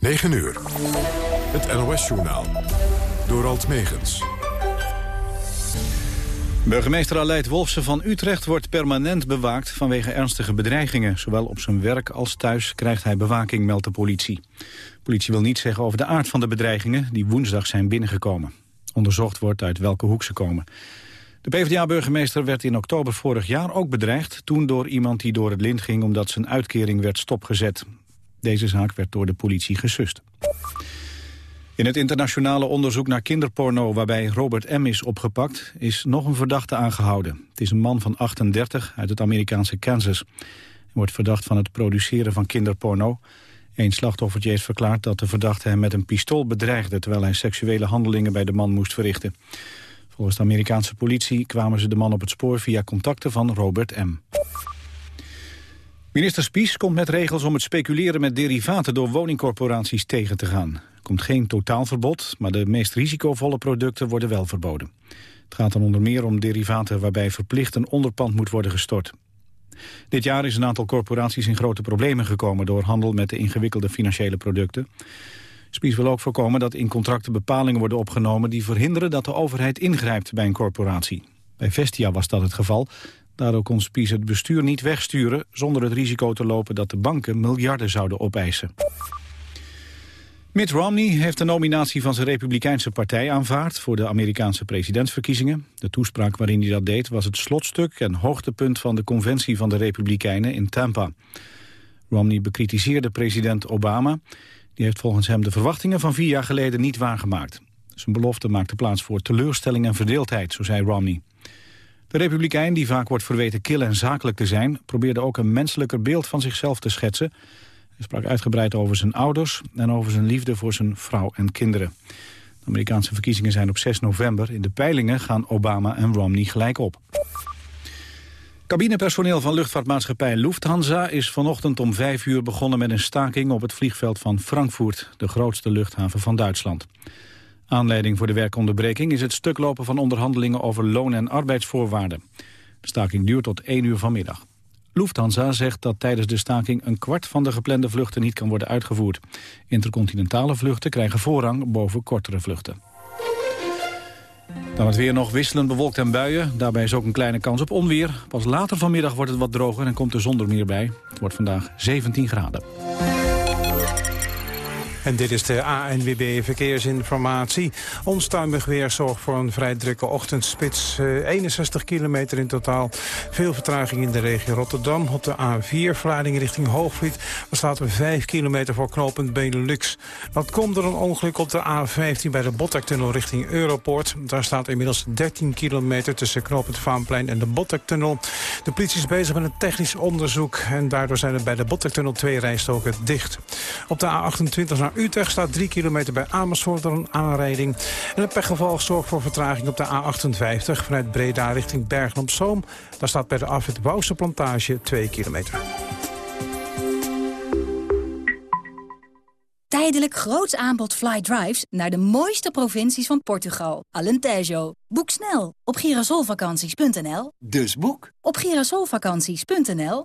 9 uur. Het NOS-journaal. Door Alt Megens. Burgemeester Aleid Wolfsen van Utrecht wordt permanent bewaakt vanwege ernstige bedreigingen. Zowel op zijn werk als thuis krijgt hij bewaking, meldt de politie. De politie wil niets zeggen over de aard van de bedreigingen die woensdag zijn binnengekomen. Onderzocht wordt uit welke hoek ze komen. De PvdA-burgemeester werd in oktober vorig jaar ook bedreigd... toen door iemand die door het lint ging omdat zijn uitkering werd stopgezet. Deze zaak werd door de politie gesust. In het internationale onderzoek naar kinderporno waarbij Robert M. is opgepakt... is nog een verdachte aangehouden. Het is een man van 38 uit het Amerikaanse Kansas. Hij wordt verdacht van het produceren van kinderporno. Een slachtoffertje heeft verklaard dat de verdachte hem met een pistool bedreigde... terwijl hij seksuele handelingen bij de man moest verrichten. Volgens de Amerikaanse politie kwamen ze de man op het spoor via contacten van Robert M. Minister Spies komt met regels om het speculeren met derivaten door woningcorporaties tegen te gaan. Er komt geen totaalverbod, maar de meest risicovolle producten worden wel verboden. Het gaat dan onder meer om derivaten waarbij verplicht een onderpand moet worden gestort. Dit jaar is een aantal corporaties in grote problemen gekomen door handel met de ingewikkelde financiële producten. Spies wil ook voorkomen dat in contracten bepalingen worden opgenomen... die verhinderen dat de overheid ingrijpt bij een corporatie. Bij Vestia was dat het geval. Daardoor kon Spies het bestuur niet wegsturen... zonder het risico te lopen dat de banken miljarden zouden opeisen. Mitt Romney heeft de nominatie van zijn Republikeinse partij aanvaard... voor de Amerikaanse presidentsverkiezingen. De toespraak waarin hij dat deed was het slotstuk en hoogtepunt... van de conventie van de Republikeinen in Tampa. Romney bekritiseerde president Obama... Die heeft volgens hem de verwachtingen van vier jaar geleden niet waargemaakt. Zijn belofte maakte plaats voor teleurstelling en verdeeldheid, zo zei Romney. De republikein, die vaak wordt verweten kil en zakelijk te zijn... probeerde ook een menselijker beeld van zichzelf te schetsen. Hij sprak uitgebreid over zijn ouders en over zijn liefde voor zijn vrouw en kinderen. De Amerikaanse verkiezingen zijn op 6 november. In de peilingen gaan Obama en Romney gelijk op. Cabinepersoneel van luchtvaartmaatschappij Lufthansa is vanochtend om vijf uur begonnen met een staking op het vliegveld van Frankfurt, de grootste luchthaven van Duitsland. Aanleiding voor de werkonderbreking is het stuklopen van onderhandelingen over loon- en arbeidsvoorwaarden. De staking duurt tot één uur vanmiddag. Lufthansa zegt dat tijdens de staking een kwart van de geplande vluchten niet kan worden uitgevoerd. Intercontinentale vluchten krijgen voorrang boven kortere vluchten. Dan het weer nog wisselend bewolkt en buien. Daarbij is ook een kleine kans op onweer. Pas later vanmiddag wordt het wat droger en komt er meer bij. Het wordt vandaag 17 graden. En dit is de ANWB Verkeersinformatie. Onstuimig weer zorgt voor een vrij drukke ochtendspits. 61 eh, kilometer in totaal. Veel vertraging in de regio Rotterdam. Op de A4 verleiding richting Hoogvliet. Er staat 5 kilometer voor knooppunt Benelux. Dat komt door een ongeluk op de A15 bij de Botlektunnel richting Europoort. Daar staat inmiddels 13 kilometer tussen knooppunt Vaanplein en de Botlektunnel. De politie is bezig met een technisch onderzoek. En daardoor zijn er bij de Botlektunnel twee rijstoken dicht. Op de A28 naar Utrecht staat 3 kilometer bij Amersfoort door een aanrijding. En het pechgeval zorgt voor vertraging op de A58 vanuit Breda richting Bergen op Zoom. Daar staat bij de afwit Wouwse Plantage 2 kilometer. Tijdelijk groots aanbod fly drives naar de mooiste provincies van Portugal. Alentejo. Boek snel op girasolvakanties.nl. Dus boek op girasolvakanties.nl.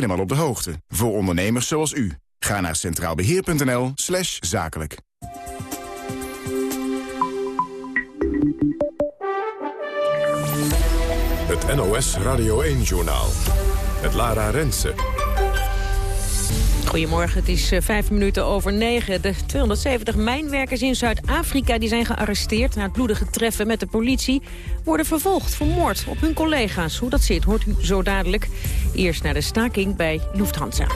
op de hoogte. Voor ondernemers zoals u. Ga naar centraalbeheer.nl slash zakelijk. Het NOS Radio 1-journaal. Het Lara Rensen. Goedemorgen, het is uh, vijf minuten over negen. De 270 mijnwerkers in Zuid-Afrika die zijn gearresteerd... na het bloedige treffen met de politie... worden vervolgd voor moord op hun collega's. Hoe dat zit, hoort u zo dadelijk. Eerst naar de staking bij Lufthansa.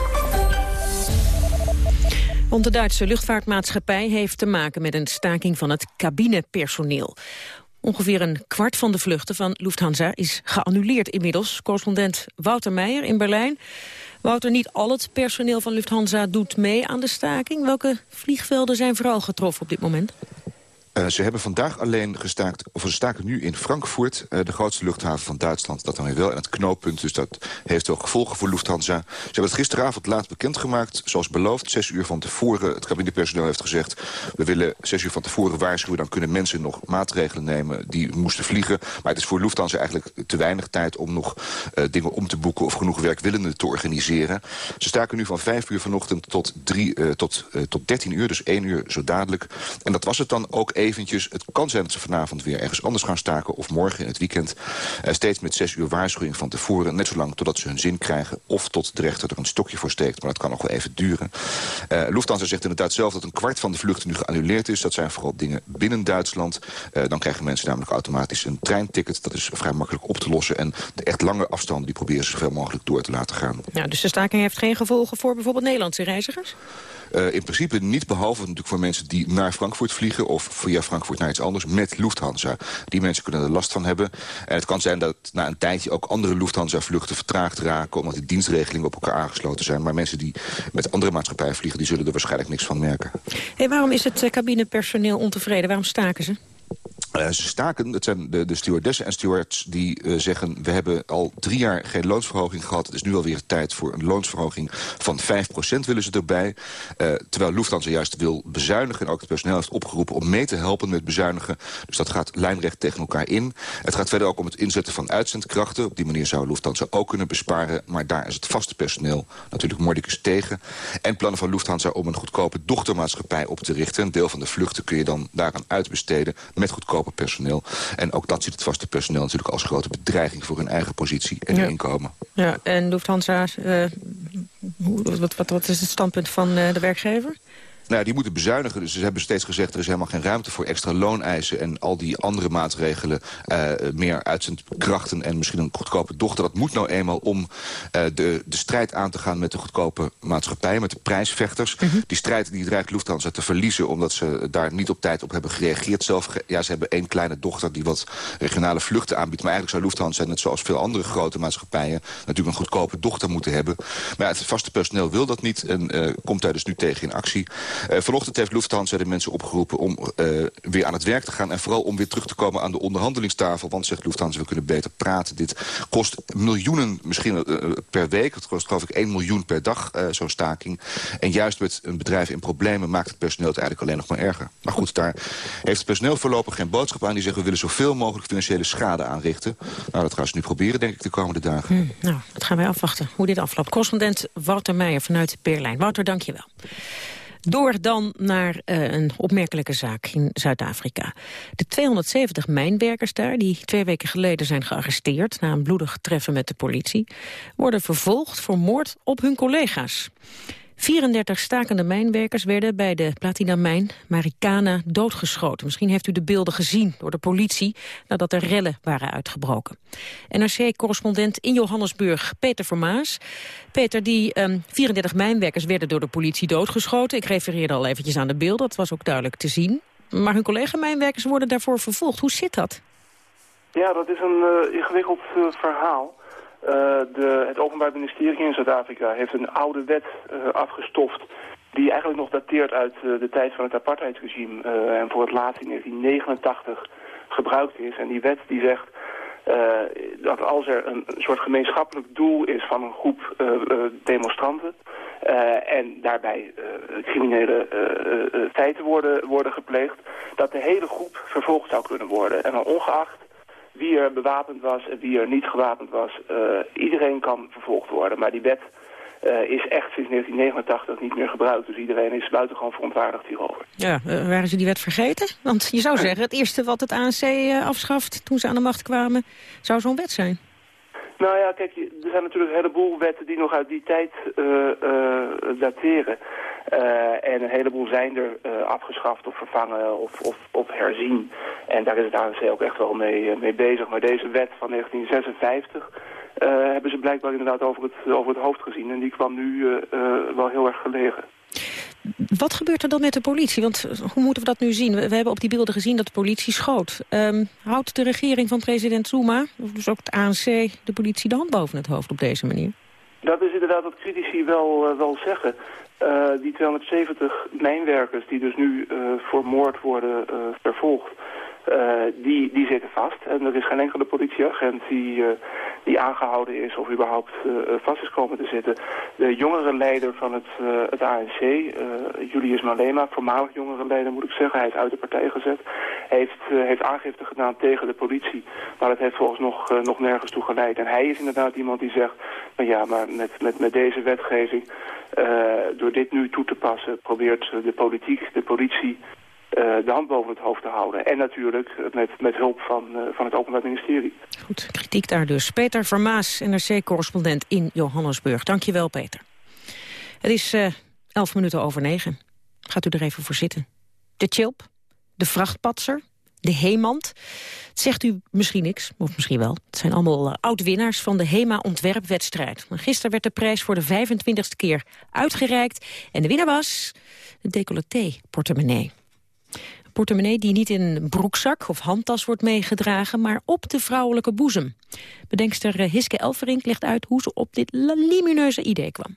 Want de Duitse luchtvaartmaatschappij heeft te maken met een staking van het cabinepersoneel. Ongeveer een kwart van de vluchten van Lufthansa is geannuleerd inmiddels. Correspondent Wouter Meijer in Berlijn. Wouter, niet al het personeel van Lufthansa doet mee aan de staking. Welke vliegvelden zijn vooral getroffen op dit moment? Uh, ze hebben vandaag alleen gestaakt, of ze staken nu in Frankfurt... Uh, de grootste luchthaven van Duitsland, dat dan weer wel. En het knooppunt, dus dat heeft ook gevolgen voor Lufthansa. Ze hebben het gisteravond laat bekendgemaakt, zoals beloofd. Zes uur van tevoren, het cabinepersoneel heeft gezegd... we willen zes uur van tevoren waarschuwen... dan kunnen mensen nog maatregelen nemen die moesten vliegen. Maar het is voor Lufthansa eigenlijk te weinig tijd... om nog uh, dingen om te boeken of genoeg werkwillenden te organiseren. Ze staken nu van vijf uur vanochtend tot, drie, tot, tot dertien uur, dus één uur zo dadelijk. En dat was het dan ook even eventjes. Het kan zijn dat ze vanavond weer ergens anders gaan staken... of morgen in het weekend. Uh, steeds met zes uur waarschuwing van tevoren. Net zolang totdat ze hun zin krijgen. Of tot de rechter er een stokje voor steekt. Maar dat kan nog wel even duren. Uh, Lufthansa zegt inderdaad zelf dat een kwart van de vluchten nu geannuleerd is. Dat zijn vooral dingen binnen Duitsland. Uh, dan krijgen mensen namelijk automatisch een treinticket. Dat is vrij makkelijk op te lossen. En de echt lange afstanden die proberen ze zoveel mogelijk door te laten gaan. Ja, dus de staking heeft geen gevolgen voor bijvoorbeeld Nederlandse reizigers? Uh, in principe niet, behalve natuurlijk voor mensen die naar Frankfurt vliegen... of via Frankfurt naar iets anders met Lufthansa. Die mensen kunnen er last van hebben. En het kan zijn dat na een tijdje ook andere Lufthansa-vluchten vertraagd raken... omdat die dienstregelingen op elkaar aangesloten zijn. Maar mensen die met andere maatschappijen vliegen... die zullen er waarschijnlijk niks van merken. Hey, waarom is het cabinepersoneel ontevreden? Waarom staken ze? Uh, ze staken, het zijn de, de stewardessen en stewards die uh, zeggen... we hebben al drie jaar geen loonsverhoging gehad. Het is nu alweer tijd voor een loonsverhoging van 5% willen ze erbij. Uh, terwijl Lufthansa juist wil bezuinigen... en ook het personeel heeft opgeroepen om mee te helpen met bezuinigen. Dus dat gaat lijnrecht tegen elkaar in. Het gaat verder ook om het inzetten van uitzendkrachten. Op die manier zou Lufthansa ook kunnen besparen. Maar daar is het vaste personeel natuurlijk mordicus tegen. En plannen van Lufthansa om een goedkope dochtermaatschappij op te richten. Een deel van de vluchten kun je dan daaraan uitbesteden met goedkope personeel. En ook dat ziet het vaste personeel natuurlijk als grote bedreiging... voor hun eigen positie en ja. inkomen. Ja, en Lufthansa, uh, wat, wat, wat is het standpunt van uh, de werkgever? Nou, die moeten bezuinigen. Dus ze hebben steeds gezegd... er is helemaal geen ruimte voor extra looneisen... en al die andere maatregelen, uh, meer uitzendkrachten... en misschien een goedkope dochter. Dat moet nou eenmaal om uh, de, de strijd aan te gaan... met de goedkope maatschappij, met de prijsvechters. -hmm. Die strijd die dreigt Lufthansa te verliezen... omdat ze daar niet op tijd op hebben gereageerd. Zelf, ja, ze hebben één kleine dochter die wat regionale vluchten aanbiedt. Maar eigenlijk zou Lufthansa, net zoals veel andere grote maatschappijen... natuurlijk een goedkope dochter moeten hebben. Maar ja, het vaste personeel wil dat niet... en uh, komt daar dus nu tegen in actie. Uh, vanochtend heeft Lufthansa de mensen opgeroepen om uh, weer aan het werk te gaan... en vooral om weer terug te komen aan de onderhandelingstafel. Want, zegt Lufthansa, we kunnen beter praten. Dit kost miljoenen misschien uh, per week. Het kost geloof ik 1 miljoen per dag, zo'n staking. En juist met een bedrijf in problemen maakt het personeel het eigenlijk alleen nog maar erger. Maar goed, daar heeft het personeel voorlopig geen boodschap aan. Die zeggen, we willen zoveel mogelijk financiële schade aanrichten. Nou, dat gaan ze nu proberen, denk ik, de komende dagen. Hmm, nou, dat gaan wij afwachten, hoe dit afloopt. Correspondent Wouter Meijer vanuit Berlijn. Wouter, dank je wel. Door dan naar uh, een opmerkelijke zaak in Zuid-Afrika. De 270 mijnwerkers daar, die twee weken geleden zijn gearresteerd... na een bloedig treffen met de politie... worden vervolgd voor moord op hun collega's. 34 stakende mijnwerkers werden bij de platinamijn Marikana doodgeschoten. Misschien heeft u de beelden gezien door de politie nadat er rellen waren uitgebroken. NRC-correspondent in Johannesburg, Peter Vermaas. Peter, die um, 34 mijnwerkers werden door de politie doodgeschoten. Ik refereerde al eventjes aan de beelden, dat was ook duidelijk te zien. Maar hun collega-mijnwerkers worden daarvoor vervolgd. Hoe zit dat? Ja, dat is een uh, ingewikkeld uh, verhaal. Uh, de, het Openbaar Ministerie in Zuid-Afrika heeft een oude wet uh, afgestoft... die eigenlijk nog dateert uit uh, de tijd van het apartheidsregime... en voor het laatst in 1989 gebruikt is. En die wet die zegt dat als er een, een, soort gemeenschappelijk doel is van een groep demonstranten... en daarbij criminele feiten worden, worden gepleegd... dat de hele groep vervolgd zou kunnen worden. En dan ongeacht wie er bewapend was en wie er niet gewapend was. Uh, iedereen kan vervolgd worden, maar die wet uh, is echt sinds 1989 niet meer gebruikt. Dus iedereen is buitengewoon verontwaardigd hierover. Ja, uh, waren ze die wet vergeten? Want je zou zeggen, het eerste wat het ANC afschaft toen ze aan de macht kwamen, zou zo'n wet zijn. Nou ja, kijk, er zijn natuurlijk een heleboel wetten die nog uit die tijd dateren. en een heleboel zijn er afgeschaft of vervangen of, of, of, herzien. En daar is het ANC ook echt wel mee, mee bezig. Maar deze wet van 1956 hebben ze blijkbaar inderdaad over het, over het hoofd gezien. En die kwam nu wel heel erg gelegen. Wat gebeurt er dan met de politie? Want eh, hoe moeten we dat nu zien? We, hebben op die beelden gezien dat de politie schoot. Um, houdt de regering van president Zuma, of dus ook het ANC, de politie de hand boven het hoofd op deze manier? Dat is inderdaad wat critici wel, uh, wel zeggen. Uh, die 270 mijnwerkers die dus nu voor moord worden vervolgd... Uh, die, die zitten vast. En er is geen enkele politieagent die, uh, die aangehouden is of überhaupt uh, vast is komen te zitten. De jongere leider van het, het ANC, Julius Malema, voormalig jongere leider moet ik zeggen, hij is uit de partij gezet, heeft, heeft aangifte gedaan tegen de politie. Maar dat heeft volgens nog, nog nergens toe geleid. En hij is inderdaad iemand die zegt, nou ja, maar met, met, met deze wetgeving, door dit nu toe te passen, probeert de politiek, de politie de hand boven het hoofd te houden. En natuurlijk met, met hulp van, uh, van het Openbaar Ministerie. Goed, kritiek daar dus. Peter Vermaas, NRC-correspondent in Johannesburg. Dankjewel, Peter. Het is uh, elf minuten over negen. Gaat u er even voor zitten. De Chilp, de vrachtpatser, de Hemand. Het zegt u misschien niks, of misschien wel. Het zijn allemaal oud-winnaars van de HEMA-ontwerpwedstrijd. Gisteren werd de prijs voor de 25e keer uitgereikt. En de winnaar was de decolleté-portemonnee portemonnee die niet in een broekzak of handtas wordt meegedragen, maar op de vrouwelijke boezem. Bedenkster eh, Hiske Elverink legt uit hoe ze op dit lumineuze idee kwam.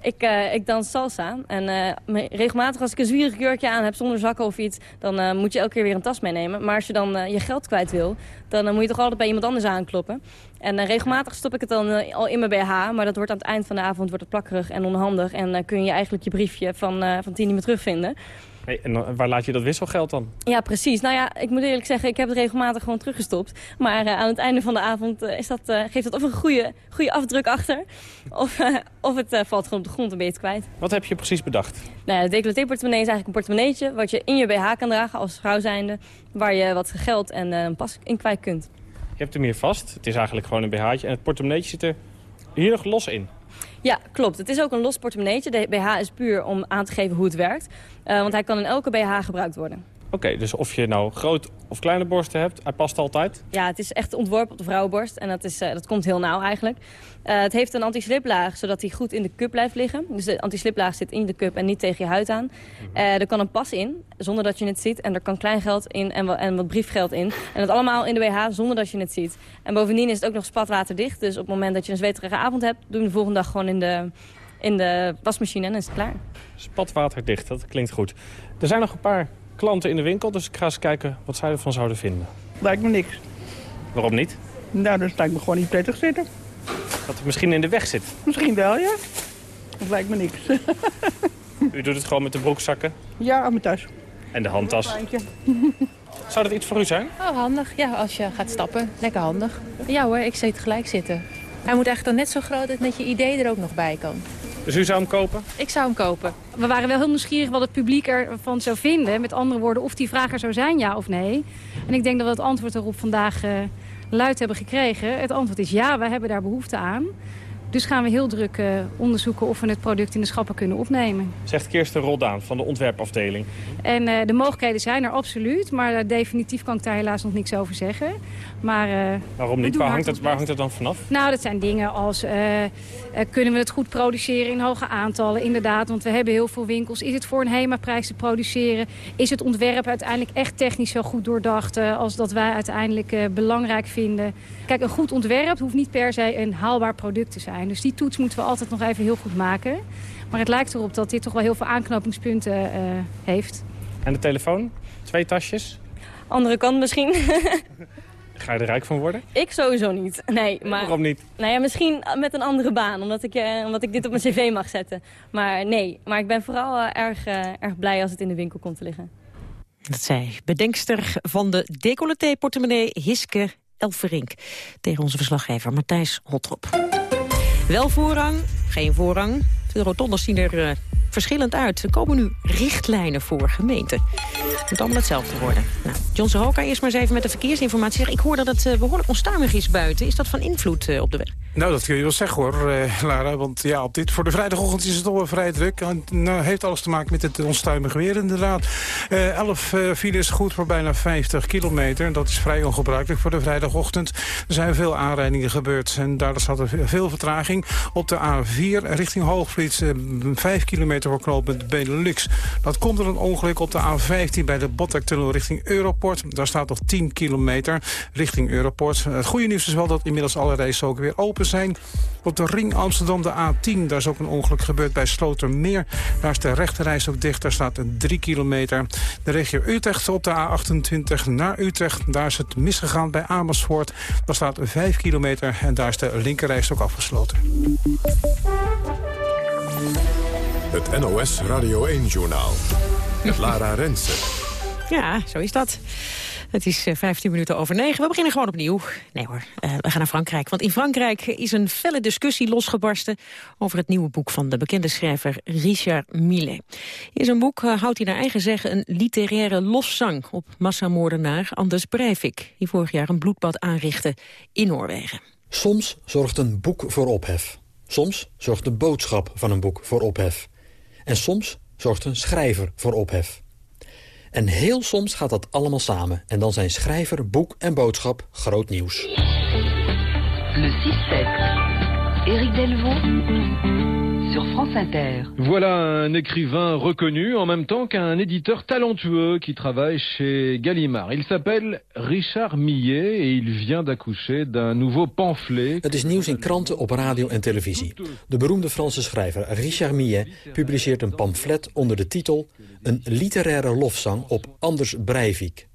Ik, uh, ik dans salsa. En uh, regelmatig als ik een zwierig jurkje aan heb zonder zakken of iets... dan moet je elke keer weer een tas meenemen. Maar als je dan je geld kwijt wil... dan moet je toch altijd bij iemand anders aankloppen. En regelmatig stop ik het dan al in mijn BH. Maar dat wordt aan het eind van de avond wordt het plakkerig en onhandig. En kun je eigenlijk je briefje van, van tien niet meer terugvinden. Hey, en waar laat je dat wisselgeld dan? Ja, precies. Nou ja, ik moet eerlijk zeggen, ik heb het regelmatig gewoon teruggestopt. Maar uh, aan het einde van de avond uh, is dat, uh, geeft dat of een goede, goede afdruk achter... of, of het valt gewoon op de grond een beetje kwijt. Wat heb je precies bedacht? Nou, ja, de decolleté-portemonnee is eigenlijk een portemonneetje... wat je in je BH kan dragen als vrouw zijnde... waar je wat geld en een pas in kwijt kunt. Je hebt hem hier vast. Het is eigenlijk gewoon een BH'tje. En het portemonneetje zit er hier nog los in. Ja, klopt. Het is ook een los portemonneetje. De BH is puur om aan te geven hoe het werkt. Uh, want hij kan in elke BH gebruikt worden. Oké, dus of je nou groot of kleine borsten hebt, hij past altijd? Ja, het is echt ontworpen op de vrouwenborst en dat, is, uh, dat komt heel nauw eigenlijk. Uh, het heeft een anti-sliplaag, zodat hij goed in de cup blijft liggen. Dus de anti-sliplaag zit in de cup en niet tegen je huid aan. Uh, er kan een pas in, zonder dat je het ziet. En er kan kleingeld in en, wat, en wat briefgeld in. En dat allemaal in de BH, zonder dat je het ziet. En bovendien is het ook nog spatwaterdicht. Dus op het moment dat je een zweterige avond hebt... doe je de volgende dag gewoon in de, in de wasmachine en dan is het klaar. Spatwaterdicht, dat klinkt goed. Er zijn nog een paar klanten in de winkel, dus ik ga eens kijken wat zij ervan zouden vinden. Lijkt me niks. Waarom niet? Nou, dan lijkt me gewoon niet prettig zitten. Dat het misschien in de weg zit? Misschien wel, ja. Dat lijkt me niks. U doet het gewoon met de broekzakken? Ja, aan mijn tas. En de handtas? Zou dat iets voor u zijn? Oh, handig. Ja, als je gaat stappen. Lekker handig. Ja hoor, ik zit gelijk zitten. Hij moet eigenlijk dan net zo groot dat met je idee er ook nog bij kan. Dus u zou hem kopen? Ik zou hem kopen. We waren wel heel nieuwsgierig wat het publiek ervan zou vinden. Met andere woorden, of die vraag er zou zijn, ja of nee. En ik denk dat we het antwoord erop vandaag uh, luid hebben gekregen. Het antwoord is ja, we hebben daar behoefte aan. Dus gaan we heel druk uh, onderzoeken of we het product in de schappen kunnen opnemen. Zegt Kirsten Roldaan van de ontwerpafdeling. En uh, de mogelijkheden zijn er absoluut, maar uh, definitief kan ik daar helaas nog niks over zeggen. Maar, Waarom niet? Waar hangt, het, waar hangt het dan vanaf? Nou, dat zijn dingen als kunnen we het goed produceren in hoge aantallen, inderdaad. Want we hebben heel veel winkels. Is het voor een HEMA-prijs te produceren? Is het ontwerp uiteindelijk echt technisch zo goed doordacht als dat wij uiteindelijk belangrijk vinden? Kijk, een goed ontwerp hoeft niet per se een haalbaar product te zijn. Dus die toets moeten we altijd nog even heel goed maken. Maar het lijkt erop dat dit toch wel heel veel aanknopingspunten uh, heeft. En de telefoon? Twee tasjes? Andere kant misschien. Ga je er rijk van worden? Ik sowieso niet. Nee, maar, Waarom niet? Nou ja, misschien met een andere baan, omdat ik, uh, omdat ik dit op mijn cv mag zetten. Maar nee, maar ik ben vooral uh, erg, erg blij als het in de winkel komt te liggen. Dat zei bedenkster van de decolleté-portemonnee Hiske Elverink. Tegen onze verslaggever Matthijs Hotrop. Wel voorrang, geen voorrang. De rotondes zien er uh, verschillend uit. Er komen nu richtlijnen voor gemeenten. Het moet allemaal hetzelfde worden. Nou, John eerst maar even met de verkeersinformatie. Ik hoor dat het uh, behoorlijk onstuimig is buiten. Is dat van invloed uh, op de weg? Nou, dat kun je wel zeggen hoor, uh, Lara. Want ja, op dit, voor de vrijdagochtend is het al vrij druk. En nou, heeft alles te maken met het onstuimige weer inderdaad. Uh, 11 uh, files goed voor bijna 50 kilometer. Dat is vrij ongebruikelijk voor de vrijdagochtend. Er zijn veel aanrijdingen gebeurd en daardoor zat er veel vertraging. Op de A4 richting Hoogvliet, 5 kilometer voor knooppunt Benelux. Dat komt er een ongeluk op de A15 bij de Botlektunnel richting Europort. Daar staat nog 10 kilometer richting Europort. Het goede nieuws is wel dat inmiddels alle races ook weer open zijn. Op de ring Amsterdam, de A10, daar is ook een ongeluk gebeurd bij Slotermeer. Daar is de rechterreis ook dicht, daar staat een 3 kilometer. De regio Utrecht op de A28 naar Utrecht. Daar is het misgegaan bij Amersfoort. Daar staat 5 kilometer en daar is de linkerreis ook afgesloten. Het NOS Radio 1-journaal. Lara Rensen. Ja, zo is dat. Het is 15 eh, minuten over 9. We beginnen gewoon opnieuw. Nee hoor, uh, we gaan naar Frankrijk. Want in Frankrijk is een felle discussie losgebarsten... over het nieuwe boek van de bekende schrijver Richard Millet. In zijn boek uh, houdt hij naar eigen zeggen een literaire lofzang... op massamoordenaar Anders Breivik... die vorig jaar een bloedbad aanrichtte in Noorwegen. Soms zorgt een boek voor ophef. Soms zorgt de boodschap van een boek voor ophef. En soms zorgt een schrijver voor ophef. En heel soms gaat dat allemaal samen. En dan zijn schrijver, boek en boodschap groot nieuws. Le 6-7. Éric Delvaux France Inter. Voilà un écrivain reconnu en même temps qu'un éditeur talentueux qui travaille chez Gallimard. Il s'appelle Richard Millet et il vient d'accoucher d'un nouveau pamphlet. Het is nieuws in kranten, op radio en televisie. De beroemde Franse schrijver Richard Millet publiceert een pamflet onder de titel Een literaire lofzang op Anders Breivik.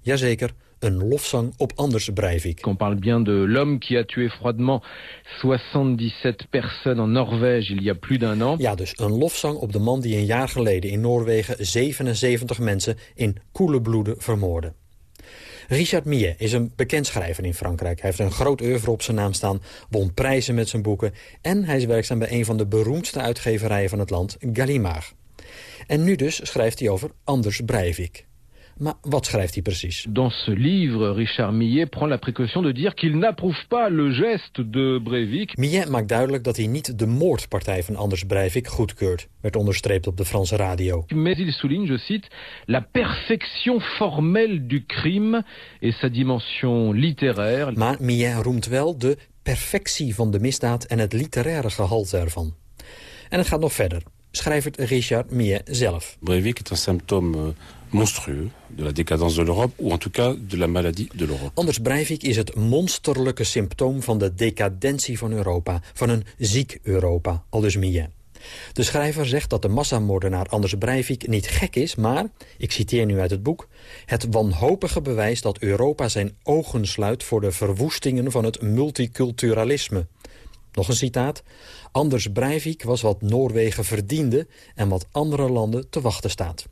Jazeker, een lofzang op Anders Breivik. On parle bien de l'homme qui a tué froidement 77 personnes en Norvège il y a plus d'un an. Ja, dus een lofzang op de man die een jaar geleden in Noorwegen 77 mensen in koele bloeden vermoordde. Richard Millet is een bekend schrijver in Frankrijk. Hij heeft een groot oeuvre op zijn naam staan, won prijzen met zijn boeken... en hij is werkzaam bij een van de beroemdste uitgeverijen van het land, Gallimard. En nu dus schrijft hij over Anders Breivik. Maar wat schrijft hij precies? Dans ce livre, Richard Millet prend la précaution de dire qu'il n'approuve pas le geste de Breivik. Millet maakt duidelijk dat hij niet de moordpartij van Anders Breivik goedkeurt, werd onderstreept op de Franse radio. Mais il souligne, je cite, la perfection formelle du crime et sa dimension littéraire. Maar Millet roemt wel de perfectie van de misdaad en het literaire gehalte ervan. En het gaat nog verder. Schrijft Richard Millet zelf. Breivik est un symptôme monstrueux de la décadence de l'Europe, ou en tout cas de la maladie de l'Europe. Anders Breivik is het monsterlijke symptoom van de decadentie van Europa, van een ziek Europa, aldus Millet. De schrijver zegt dat de massamoordenaar Anders Breivik niet gek is, maar, ik citeer nu uit het boek, het wanhopige bewijs dat Europa zijn ogen sluit voor de verwoestingen van het multiculturalisme. Nog een citaat. Anders Breivik was wat Noorwegen verdiende en wat andere landen te wachten staat.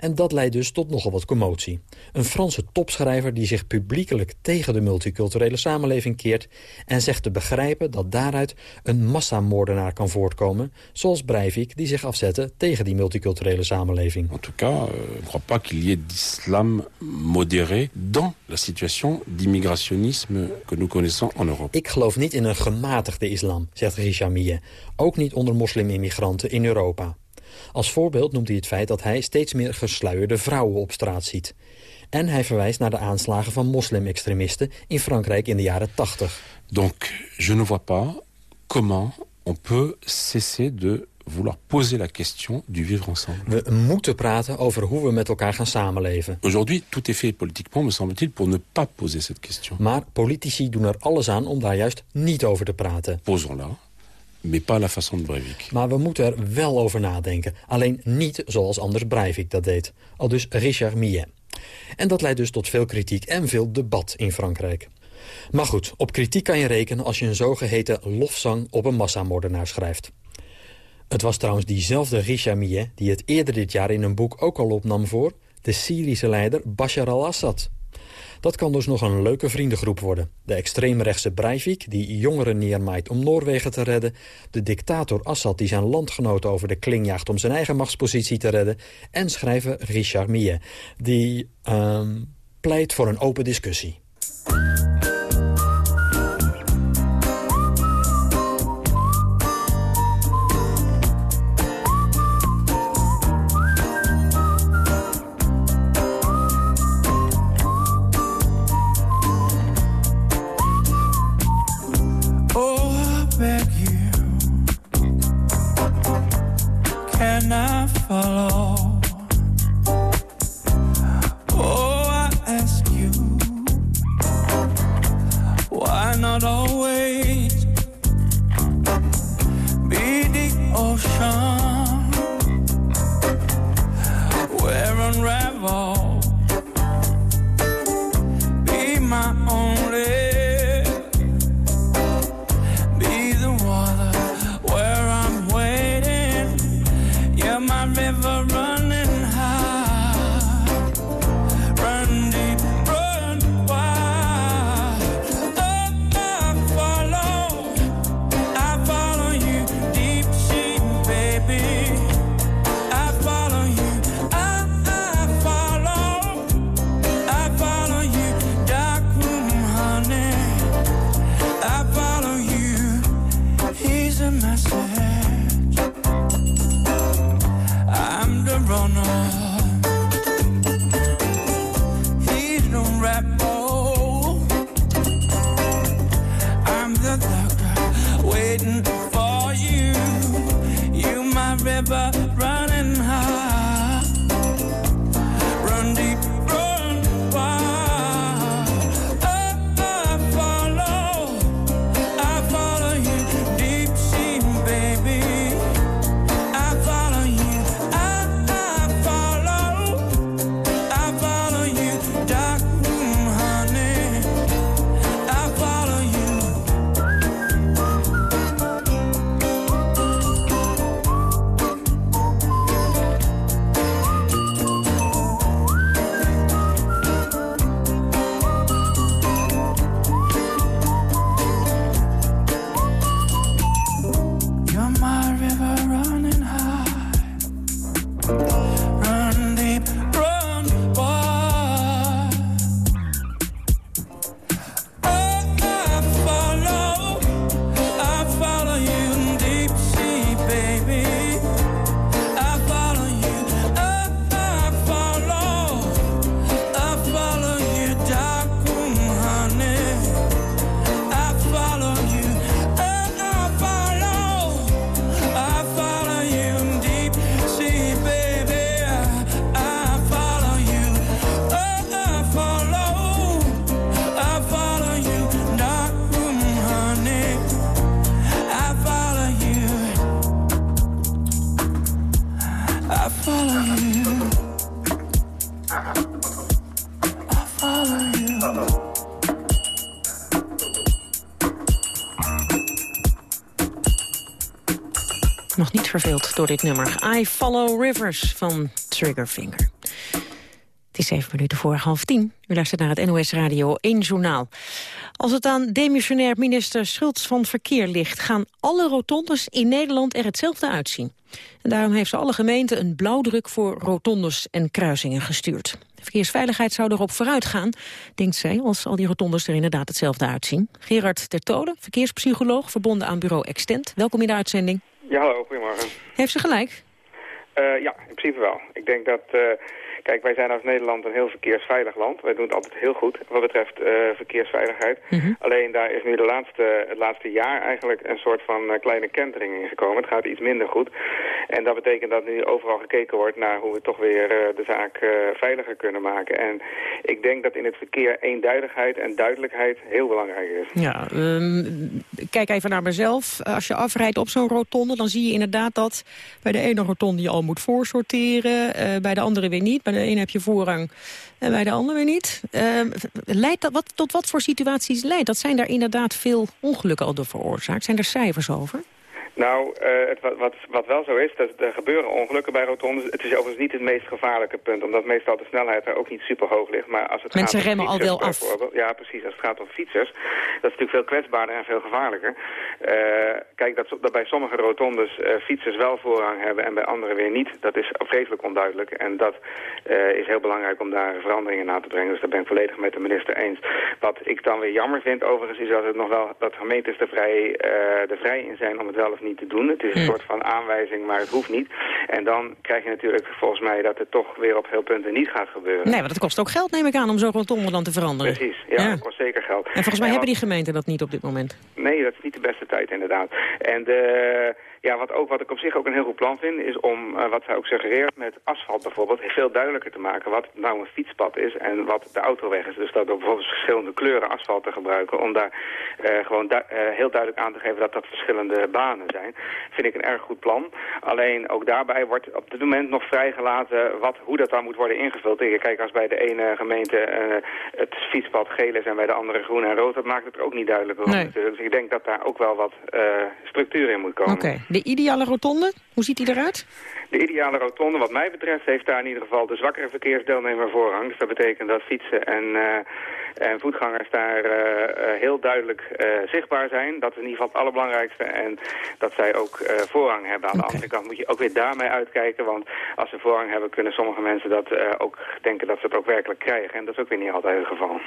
En dat leidt dus tot nogal wat commotie. Een Franse topschrijver die zich publiekelijk tegen de multiculturele samenleving keert... en zegt te begrijpen dat daaruit een massamoordenaar kan voortkomen... zoals Breivik die zich afzette tegen die multiculturele samenleving. En tout cas, euh, je ne crois pas qu'il y ait d'islam modéré... dans la situation d'immigrationnisme que nous connaissons en Europe. Ik geloof niet in een gematigde islam, zegt Richard Millet. Ook niet onder moslimimmigranten in Europa. Als voorbeeld noemt hij het feit dat hij steeds meer gesluierde vrouwen op straat ziet. En hij verwijst naar de aanslagen van moslimextremisten in Frankrijk in de jaren 80. Donc, je ne vois pas comment on peut cesser de vouloir poser la question du vivre ensemble. We moeten praten over hoe we met elkaar gaan samenleven. Aujourd'hui, tout est fait politiquement, me semble-t-il, pour ne pas poser cette question. Maar politici doen er alles aan om daar juist niet over te praten. Posons-la pas la façon de. Maar we moeten er wel over nadenken. Alleen niet zoals Anders Breivik dat deed. Al dus Richard Millet. En dat leidt dus tot veel kritiek en veel debat in Frankrijk. Maar goed, op kritiek kan je rekenen als je een zogeheten lofzang op een massamoordenaar schrijft. Het was trouwens diezelfde Richard Millet die het eerder dit jaar in een boek ook al opnam voor... de Syrische leider Bashar al-Assad. Dat kan dus nog een leuke vriendengroep worden. De extreemrechtse Breivik, die jongeren neermaait om Noorwegen te redden... de dictator Assad, die zijn landgenoten over de kling jaagt... om zijn eigen machtspositie te redden... en schrijver Richard Mille, die uh, pleit voor een open discussie. Door dit nummer. I Follow Rivers van Triggerfinger. Het is zeven minuten voor half tien. U luistert naar het NOS Radio 1 Journaal. Als het aan demissionair minister Schultz van Verkeer ligt... gaan alle rotondes in Nederland er hetzelfde uitzien. En daarom heeft ze alle gemeenten een blauwdruk voor rotondes en kruisingen gestuurd. De verkeersveiligheid zou erop vooruit gaan, denkt zij... als al die rotondes er inderdaad hetzelfde uitzien. Gerard Tertode, verkeerspsycholoog, verbonden aan bureau Extent. Welkom in de uitzending. Ja, hallo, goedemorgen. Heeft ze gelijk? Uh, ja, in principe wel. Ik denk dat... Uh, kijk, wij zijn als Nederland een heel verkeersveilig land. Wij doen het altijd heel goed wat betreft uh, verkeersveiligheid. Mm -hmm. Alleen daar is nu de laatste, het laatste jaar eigenlijk een soort van kleine kentering in gekomen. Het gaat iets minder goed. En dat betekent dat nu overal gekeken wordt naar hoe we toch weer de zaak veiliger kunnen maken. En ik denk dat in het verkeer eenduidigheid en duidelijkheid heel belangrijk is. Ja, um, kijk even naar mezelf. Als je afrijdt op zo'n rotonde, dan zie je inderdaad dat bij de ene rotonde je al moet voorsorteren, uh, bij de andere weer niet. Bij de ene heb je voorrang en bij de andere weer niet. Uh, leidt dat, wat, tot wat voor situaties leidt? Dat zijn daar inderdaad veel ongelukken al door veroorzaakt. Zijn er cijfers over? Nou, uh, het, wat, wat, wel zo is, dat er gebeuren ongelukken bij rotondes. Het is overigens niet het meest gevaarlijke punt, omdat meestal de snelheid er ook niet super hoog ligt. Maar als het Mensen gaat remmen al wel af. Ja, precies. Als het gaat om fietsers, dat is natuurlijk veel kwetsbaarder en veel gevaarlijker. Uh, kijk, dat, dat, bij sommige rotondes uh, fietsers wel voorrang hebben en bij andere weer niet, dat is vreselijk onduidelijk. En dat is heel belangrijk om daar veranderingen na te brengen. Dus daar ben ik volledig met de minister eens. Wat ik dan weer jammer vind overigens, is dat het nog wel dat gemeentes er vrij, er vrij in zijn om het wel niet te doen. Het is een soort van aanwijzing, maar het hoeft niet. En dan krijg je natuurlijk volgens mij dat het toch weer op veel punten niet gaat gebeuren. Nee, want het kost ook geld, neem ik aan, om zo'n rotonde dan te veranderen. Precies, ja, ja. dat kost zeker geld. En volgens mij hebben die gemeenten dat niet op dit moment. Nee, dat is niet de beste tijd inderdaad. En de... Ja, wat, ook, wat ik op zich ook een heel goed plan vind, is om, uh, wat zij ook suggereert, met asfalt bijvoorbeeld, veel duidelijker te maken wat nou een fietspad is en wat de autoweg is. Dus dat door bijvoorbeeld verschillende kleuren asfalt te gebruiken, om daar uh, gewoon du uh, heel duidelijk aan te geven dat dat verschillende banen zijn. Vind ik een erg goed plan. Alleen ook daarbij wordt op dit moment nog vrijgelaten wat, hoe dat dan moet worden ingevuld. Kijk, als bij de ene gemeente het fietspad geel is en bij de andere groen en rood, dat maakt het er ook niet duidelijk. Nee. Dus ik denk dat daar ook wel wat structuur in moet komen. Okay. De ideale rotonde, hoe ziet die eruit? De ideale rotonde, wat mij betreft, heeft daar in ieder geval de zwakkere verkeersdeelnemer voorrang. Dus dat betekent dat fietsen en, uh, en voetgangers daar uh, uh, heel duidelijk zichtbaar zijn. Dat is in ieder geval het allerbelangrijkste. En dat zij ook voorrang hebben. Aan okay. de andere kant moet je ook weer daarmee uitkijken. Want als ze voorrang hebben, kunnen sommige mensen dat ook denken dat ze het ook werkelijk krijgen. En dat is ook weer niet altijd het geval.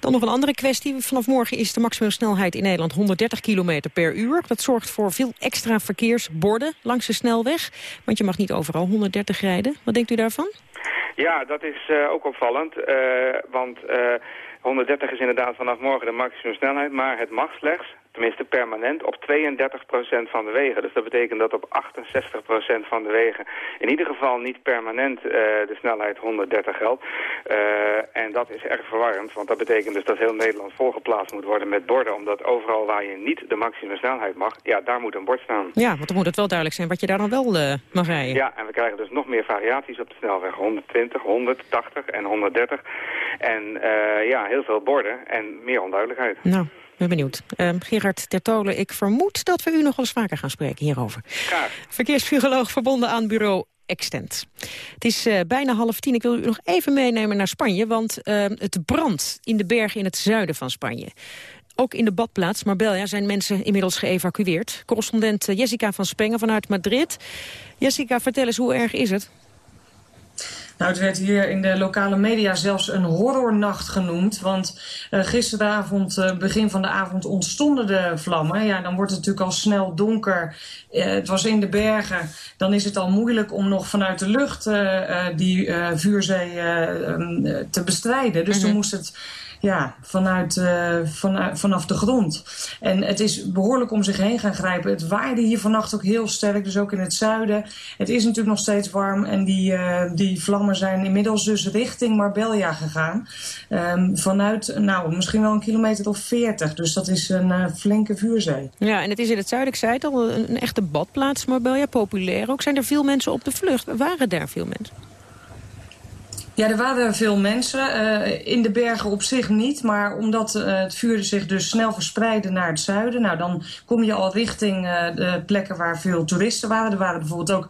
Dan nog een andere kwestie. Vanaf morgen is de maximumsnelheid in Nederland 130 km per uur. Dat zorgt voor veel extra verkeersborden langs de snelweg. Want je mag niet overal 130 rijden. Wat denkt u daarvan? Ja, dat is uh, ook opvallend. Uh, want uh, 130 is inderdaad vanaf morgen de maximumsnelheid. Maar het mag slechts tenminste permanent, op 32% van de wegen. Dus dat betekent dat op 68% van de wegen in ieder geval niet permanent uh, de snelheid 130 geldt. Uh, en dat is erg verwarrend, want dat betekent dus dat heel Nederland volgeplaatst moet worden met borden, omdat overal waar je niet de maximum snelheid mag, ja, daar moet een bord staan. Ja, want dan moet het wel duidelijk zijn wat je daar dan wel uh, mag rijden. Ja, en we krijgen dus nog meer variaties op de snelweg. 120, 180 en 130. En ja, heel veel borden en meer onduidelijkheid. Nou, ben benieuwd. Uh, Gerard Tertolen, ik vermoed dat we u nog wel eens vaker gaan spreken hierover. Graag. Verkeersfugoloog verbonden aan bureau Extent. Het is uh, bijna half tien. Ik wil u nog even meenemen naar Spanje, want uh, het brandt in de bergen in het zuiden van Spanje. Ook in de badplaats Marbella zijn mensen inmiddels geëvacueerd. Correspondent Jessica van Spengen vanuit Madrid. Jessica, vertel eens, hoe erg is het? Nou, het werd hier in de lokale media zelfs een horrornacht genoemd. Want uh, gisteravond, uh, begin van de avond, ontstonden de vlammen. Ja, dan wordt het natuurlijk al snel donker. Uh, het was in de bergen. Dan is het al moeilijk om nog vanuit de lucht die vuurzee te bestrijden. Dus mm -hmm. toen moest het ja, vanuit, van, vanaf de grond. En het is behoorlijk om zich heen gaan grijpen. Het waaide hier vannacht ook heel sterk, dus ook in het zuiden. Het is natuurlijk nog steeds warm en die, uh, die vlammen zijn inmiddels dus richting Marbella gegaan. Um, vanuit, nou, misschien wel een kilometer of veertig. Dus dat is een uh, flinke vuurzee. Ja, en het is in het zuiden, ik zei het al, een, een echte badplaats Marbella, populair ook. Zijn er veel mensen op de vlucht? Waren daar veel mensen? Ja, er waren veel mensen. Uh, in de bergen op zich niet. Maar omdat uh, het vuur zich dus snel verspreidde naar het zuiden. Nou, dan kom je al richting uh, de plekken waar veel toeristen waren. Er waren bijvoorbeeld ook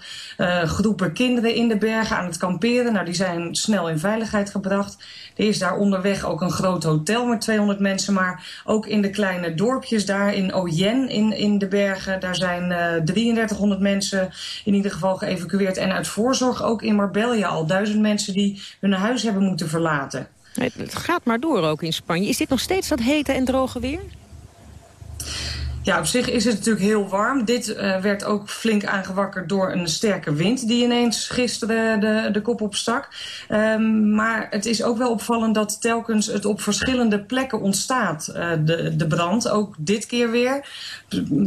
groepen kinderen in de bergen aan het kamperen. Nou, die zijn snel in veiligheid gebracht. Er is daar onderweg ook een groot hotel met 200 mensen. Maar ook in de kleine dorpjes daar in Oyen in, in de bergen. Daar zijn 3300 mensen in ieder geval geëvacueerd. En uit voorzorg ook in Marbella al duizend mensen die hun huis hebben moeten verlaten. Het gaat maar door ook in Spanje. Is dit nog steeds dat hete en droge weer? Ja, op zich is het natuurlijk heel warm. Dit uh, werd ook flink aangewakkerd door een sterke wind... die ineens gisteren de, de kop opstak. Um, maar het is ook wel opvallend dat telkens het op verschillende plekken ontstaat, uh, de, de brand. Ook dit keer weer.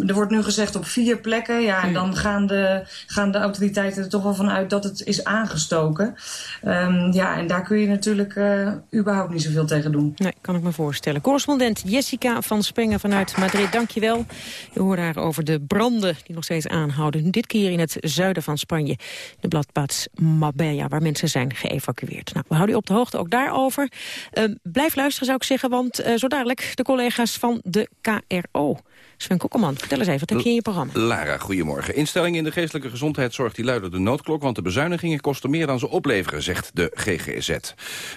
Er wordt nu gezegd op vier plekken. Ja, en dan gaan de, gaan de autoriteiten er toch wel van uit dat het is aangestoken. Um, ja, en daar kun je natuurlijk uh, überhaupt niet zoveel tegen doen. Nee, kan ik me voorstellen. Correspondent Jessica van Spengen vanuit Madrid, dankjewel. Je hoorde over de branden die nog steeds aanhouden. Dit keer in het zuiden van Spanje, de bladplaats Marbella, waar mensen zijn geëvacueerd. Nou, we houden u op de hoogte ook daarover. Uh, blijf luisteren zou ik zeggen, want uh, zo dadelijk de collega's van de KRO. Sven Kokkelman, vertel eens even, wat heb je in je programma? Lara, goedemorgen. Instellingen in de geestelijke gezondheidszorg die luiden de noodklok... want de bezuinigingen kosten meer dan ze opleveren, zegt de GGZ.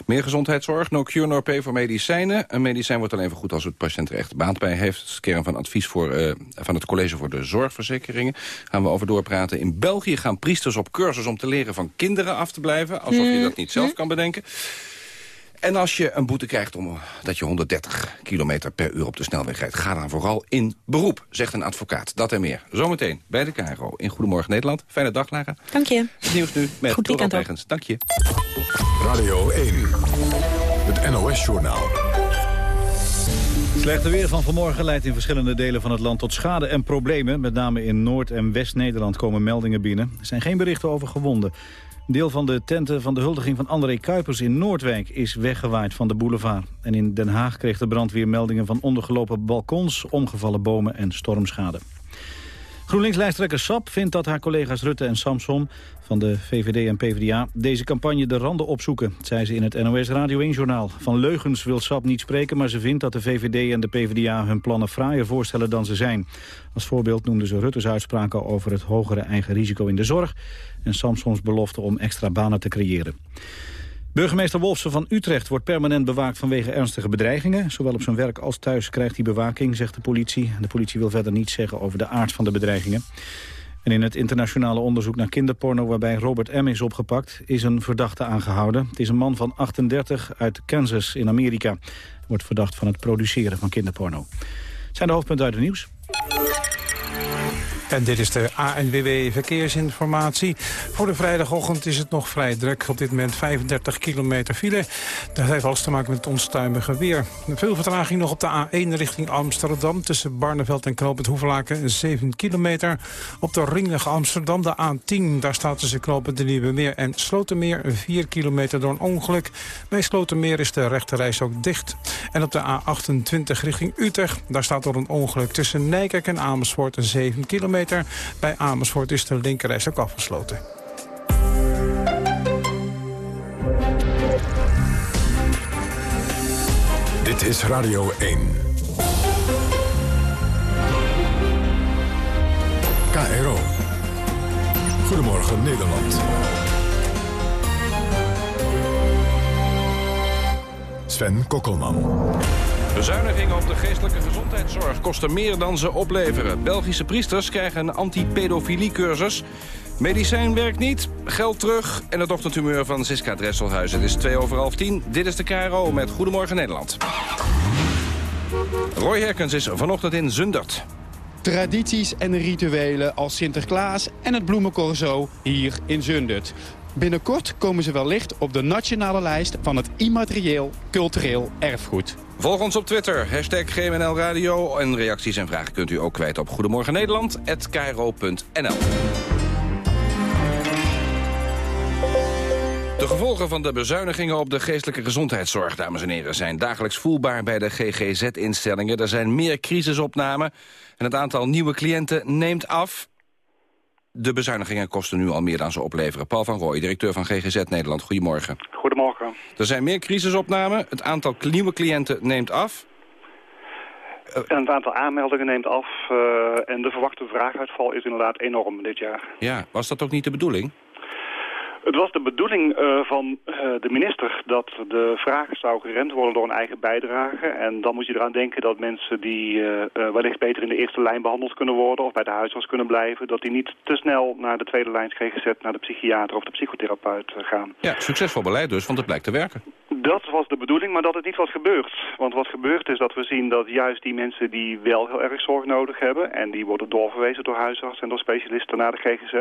Meer gezondheidszorg, no cure, no pay voor medicijnen. Een medicijn wordt alleen vergoed als het patiënt er echt baat bij heeft. Is kern van advies voor, uh, van het College voor de Zorgverzekeringen. Gaan we over doorpraten. In België gaan priesters op cursus om te leren van kinderen af te blijven. Alsof je dat niet zelf kan bedenken. En als je een boete krijgt omdat je 130 km per uur op de snelweg rijdt... ga dan vooral in beroep, zegt een advocaat. Dat en meer. Zometeen bij de KRO in Goedemorgen Nederland. Fijne dag, Lara. Dank je. Het nieuws nu met Goed Regens. Dank je. Radio 1, het NOS-journaal. Slechte weer van vanmorgen leidt in verschillende delen van het land tot schade en problemen. Met name in Noord- en West-Nederland komen meldingen binnen. Er zijn geen berichten over gewonden. Deel van de tenten van de huldiging van André Kuipers in Noordwijk is weggewaaid van de boulevard. En in Den Haag kreeg de brandweer meldingen van ondergelopen balkons, omgevallen bomen en stormschade. GroenLinks-lijsttrekker Sap vindt dat haar collega's Rutte en Samson van de VVD en PvdA deze campagne de randen opzoeken, zei ze in het NOS Radio 1-journaal. Van leugens wil Sap niet spreken, maar ze vindt dat de VVD en de PvdA hun plannen fraaier voorstellen dan ze zijn. Als voorbeeld noemde ze Rutte's uitspraken over het hogere eigen risico in de zorg en Samsons belofte om extra banen te creëren. Burgemeester Wolfsen van Utrecht wordt permanent bewaakt vanwege ernstige bedreigingen. Zowel op zijn werk als thuis krijgt hij bewaking, zegt de politie. De politie wil verder niets zeggen over de aard van de bedreigingen. En in het internationale onderzoek naar kinderporno waarbij Robert M. is opgepakt, is een verdachte aangehouden. Het is een man van 38 uit Kansas in Amerika. Wordt verdacht van het produceren van kinderporno. Zijn de hoofdpunten uit het nieuws. En dit is de ANWB Verkeersinformatie. Voor de vrijdagochtend is het nog vrij druk. Op dit moment 35 kilometer file. Dat heeft alles te maken met het onstuimige weer. Veel vertraging nog op de A1 richting Amsterdam... tussen Barneveld en Knoopend Hoevelaken, 7 kilometer. Op de ringweg Amsterdam, de A10, daar staat tussen Knoopend de Nieuwe Meer... en Slotermeer 4 kilometer door een ongeluk. Bij Slotermeer is de rechterreis ook dicht. En op de A28 richting Utrecht, daar staat door een ongeluk... tussen Nijkerk en Amersfoort, 7 kilometer. Bij Amersfoort is de linkerreis ook afgesloten. Dit is Radio 1. KRO. Goedemorgen Nederland. Sven Kokkelman. Bezuinigingen op de geestelijke gezondheidszorg kosten meer dan ze opleveren. Belgische priesters krijgen een anti-pedofilie-cursus. Medicijn werkt niet, geld terug en het ochtendhumeur van Siska Dresselhuis. Het is twee over half tien. Dit is de KRO met Goedemorgen Nederland. Roy Herkens is vanochtend in Zundert. Tradities en rituelen als Sinterklaas en het bloemencorso hier in Zundert. Binnenkort komen ze wellicht op de nationale lijst van het immaterieel cultureel erfgoed. Volg ons op Twitter, hashtag GMNL Radio. En reacties en vragen kunt u ook kwijt op Goedemorgen Nederland@kro.nl. De gevolgen van de bezuinigingen op de geestelijke gezondheidszorg, dames en heren, zijn dagelijks voelbaar bij de GGZ-instellingen. Er zijn meer crisisopnamen en het aantal nieuwe cliënten neemt af. De bezuinigingen kosten nu al meer dan ze opleveren. Paul van Rooij, directeur van GGZ Nederland. Goedemorgen. Goedemorgen. Er zijn meer crisisopnamen. Het aantal nieuwe cliënten neemt af. En het aantal aanmeldingen neemt af. Uh, en de verwachte vraaguitval is inderdaad enorm dit jaar. Ja, was dat ook niet de bedoeling? Het was de bedoeling uh, van uh, de minister dat de vraag zou geremd worden door een eigen bijdrage. En dan moet je eraan denken dat mensen die uh, wellicht beter in de eerste lijn behandeld kunnen worden... of bij de huisarts kunnen blijven, dat die niet te snel naar de tweede lijn GGZ... naar de psychiater of de psychotherapeut gaan. Ja, succesvol beleid dus, want het blijkt te werken. Dat was de bedoeling, maar dat het niet was gebeurd. Want wat gebeurt is dat we zien dat juist die mensen die wel heel erg zorg nodig hebben... en die worden doorverwezen door huisarts en door specialisten naar de GGZ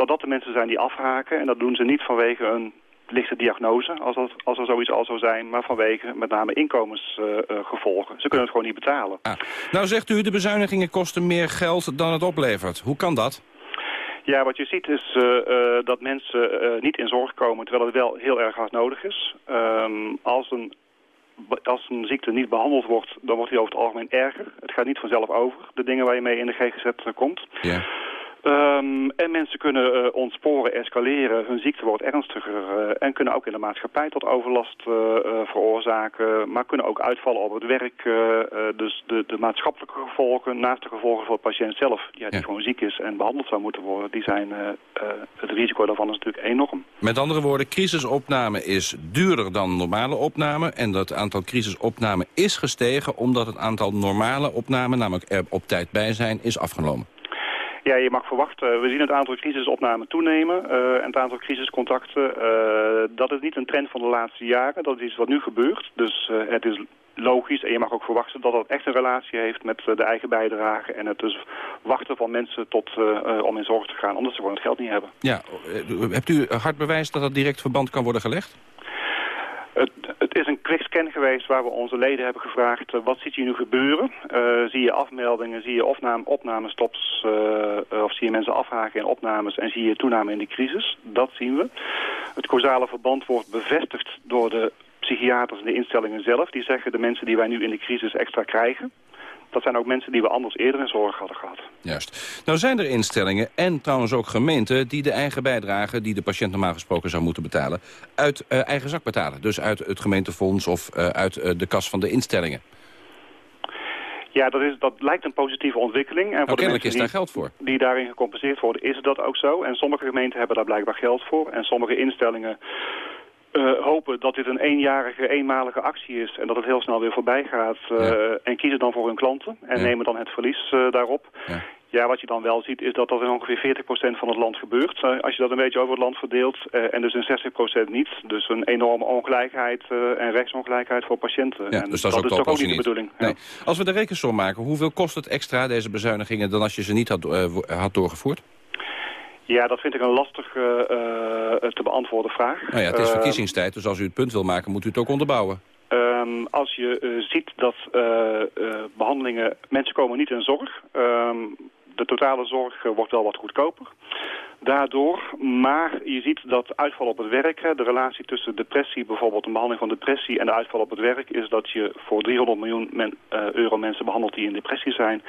dat dat de mensen zijn die afhaken. En dat doen ze niet vanwege een lichte diagnose, als, dat, als er zoiets al zou zijn... maar vanwege met name inkomensgevolgen. Uh, ze kunnen het gewoon niet betalen. Ah. Nou zegt u, de bezuinigingen kosten meer geld dan het oplevert. Hoe kan dat? Ja, wat je ziet is uh, uh, dat mensen niet in zorg komen... terwijl het wel heel erg hard nodig is. Um, als een als een ziekte niet behandeld wordt, dan wordt die over het algemeen erger. Het gaat niet vanzelf over, de dingen waar je mee in de GGZ komt. Ja. Ehm, en mensen kunnen uh, ontsporen, escaleren, hun ziekte wordt ernstiger uh, en kunnen ook in de maatschappij tot overlast uh, veroorzaken, maar kunnen ook uitvallen op het werk. dus de, de, maatschappelijke gevolgen, naast de gevolgen voor de patiënt zelf, ja, die ja. gewoon ziek is en behandeld zou moeten worden, die zijn, het risico daarvan is natuurlijk enorm. Met andere woorden, crisisopname is duurder dan normale opname en dat aantal crisisopnamen is gestegen omdat het aantal normale opnamen, namelijk er op tijd bij zijn, is afgenomen. Ja, je mag verwachten, we zien het aantal crisisopnamen toenemen uh, en het aantal crisiscontacten. Uh, dat is niet een trend van de laatste jaren, dat is iets wat nu gebeurt. Dus uh, het is logisch en je mag ook verwachten dat dat echt een relatie heeft met de eigen bijdrage. En het dus wachten van mensen tot, om in zorg te gaan, omdat ze gewoon het geld niet hebben. Ja, hebt u hard bewijs dat dat direct verband kan worden gelegd? Het, is een quickscan geweest waar we onze leden hebben gevraagd... Uh, wat ziet je nu gebeuren? Uh, zie je afmeldingen, zie je opname, opnamestops... Uh, of zie je mensen afhaken in opnames en zie je toename in de crisis? Dat zien we. Het causale verband wordt bevestigd door de psychiaters en de instellingen zelf. Die zeggen de mensen die wij nu in de crisis extra krijgen dat zijn ook mensen die we anders eerder in zorg hadden gehad. Juist. Nou zijn er instellingen en trouwens ook gemeenten... die de eigen bijdrage die de patiënt normaal gesproken zou moeten betalen... uit uh, eigen zak betalen. Dus uit het gemeentefonds of uh, uit uh, de kas van de instellingen. Ja, dat, is, dat lijkt een positieve ontwikkeling. En nou, voor de is daar geld voor. Die daarin gecompenseerd worden, is dat ook zo. En sommige gemeenten hebben daar blijkbaar geld voor. En sommige instellingen hopen dat dit een eenjarige, eenmalige actie is... en dat het heel snel weer voorbij gaat. Ja. En kiezen dan voor hun klanten en ja. nemen dan het verlies uh, daarop. Ja. ja. wat je dan wel ziet is dat dat in ongeveer 40% van het land gebeurt. als je dat een beetje over het land verdeelt en dus in 60% niet. Dus een enorme ongelijkheid en rechtsongelijkheid voor patiënten. Ja, en dus dat, dat is ook, ook niet niet de bedoeling. Nee. Als we de rekensom maken, hoeveel kost het extra, deze bezuinigingen... dan als je ze niet had, had doorgevoerd? Ja, dat vind ik een lastig uh, uh, te beantwoorden vraag. Nou ja, het is verkiezingstijd, dus als u het punt wil maken, moet u het ook onderbouwen. Um, als je uh, ziet dat behandelingen... Mensen komen niet in zorg. Um, de totale zorg wordt wel wat goedkoper. Daardoor, maar je ziet dat uitval op het werk... Hè, de relatie tussen depressie, bijvoorbeeld een behandeling van depressie... en de uitval op het werk is dat je voor 300 miljoen men, euro mensen behandelt die in depressie zijn...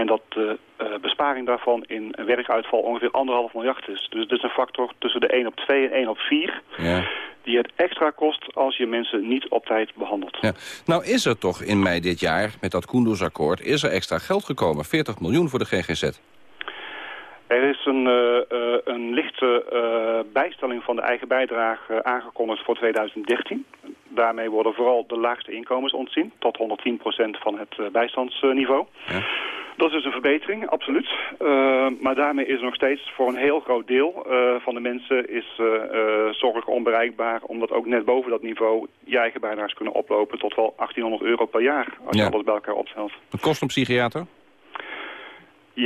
En dat de uh, besparing daarvan in werkuitval ongeveer anderhalf miljard is. Dus dit is een factor tussen de 1 op 2 en 1 op 4... Ja. die het extra kost als je mensen niet op tijd behandelt. Ja. Nou is er toch in mei dit jaar, met dat Koendersakkoord... is er extra geld gekomen, 40 miljoen voor de GGZ. Er is een, uh, uh, een lichte uh, bijstelling van de eigen bijdrage aangekondigd voor 2013. Daarmee worden vooral de laagste inkomens ontzien, tot 110% van het bijstandsniveau. Ja. Dat is dus een verbetering, absoluut. maar daarmee is nog steeds voor een heel groot deel van de mensen is zorg onbereikbaar. Omdat ook net boven dat niveau je eigen bijdrages kunnen oplopen tot wel 1800 euro per jaar. Als Ja. je alles bij elkaar opstelt. Wat kost een psychiater?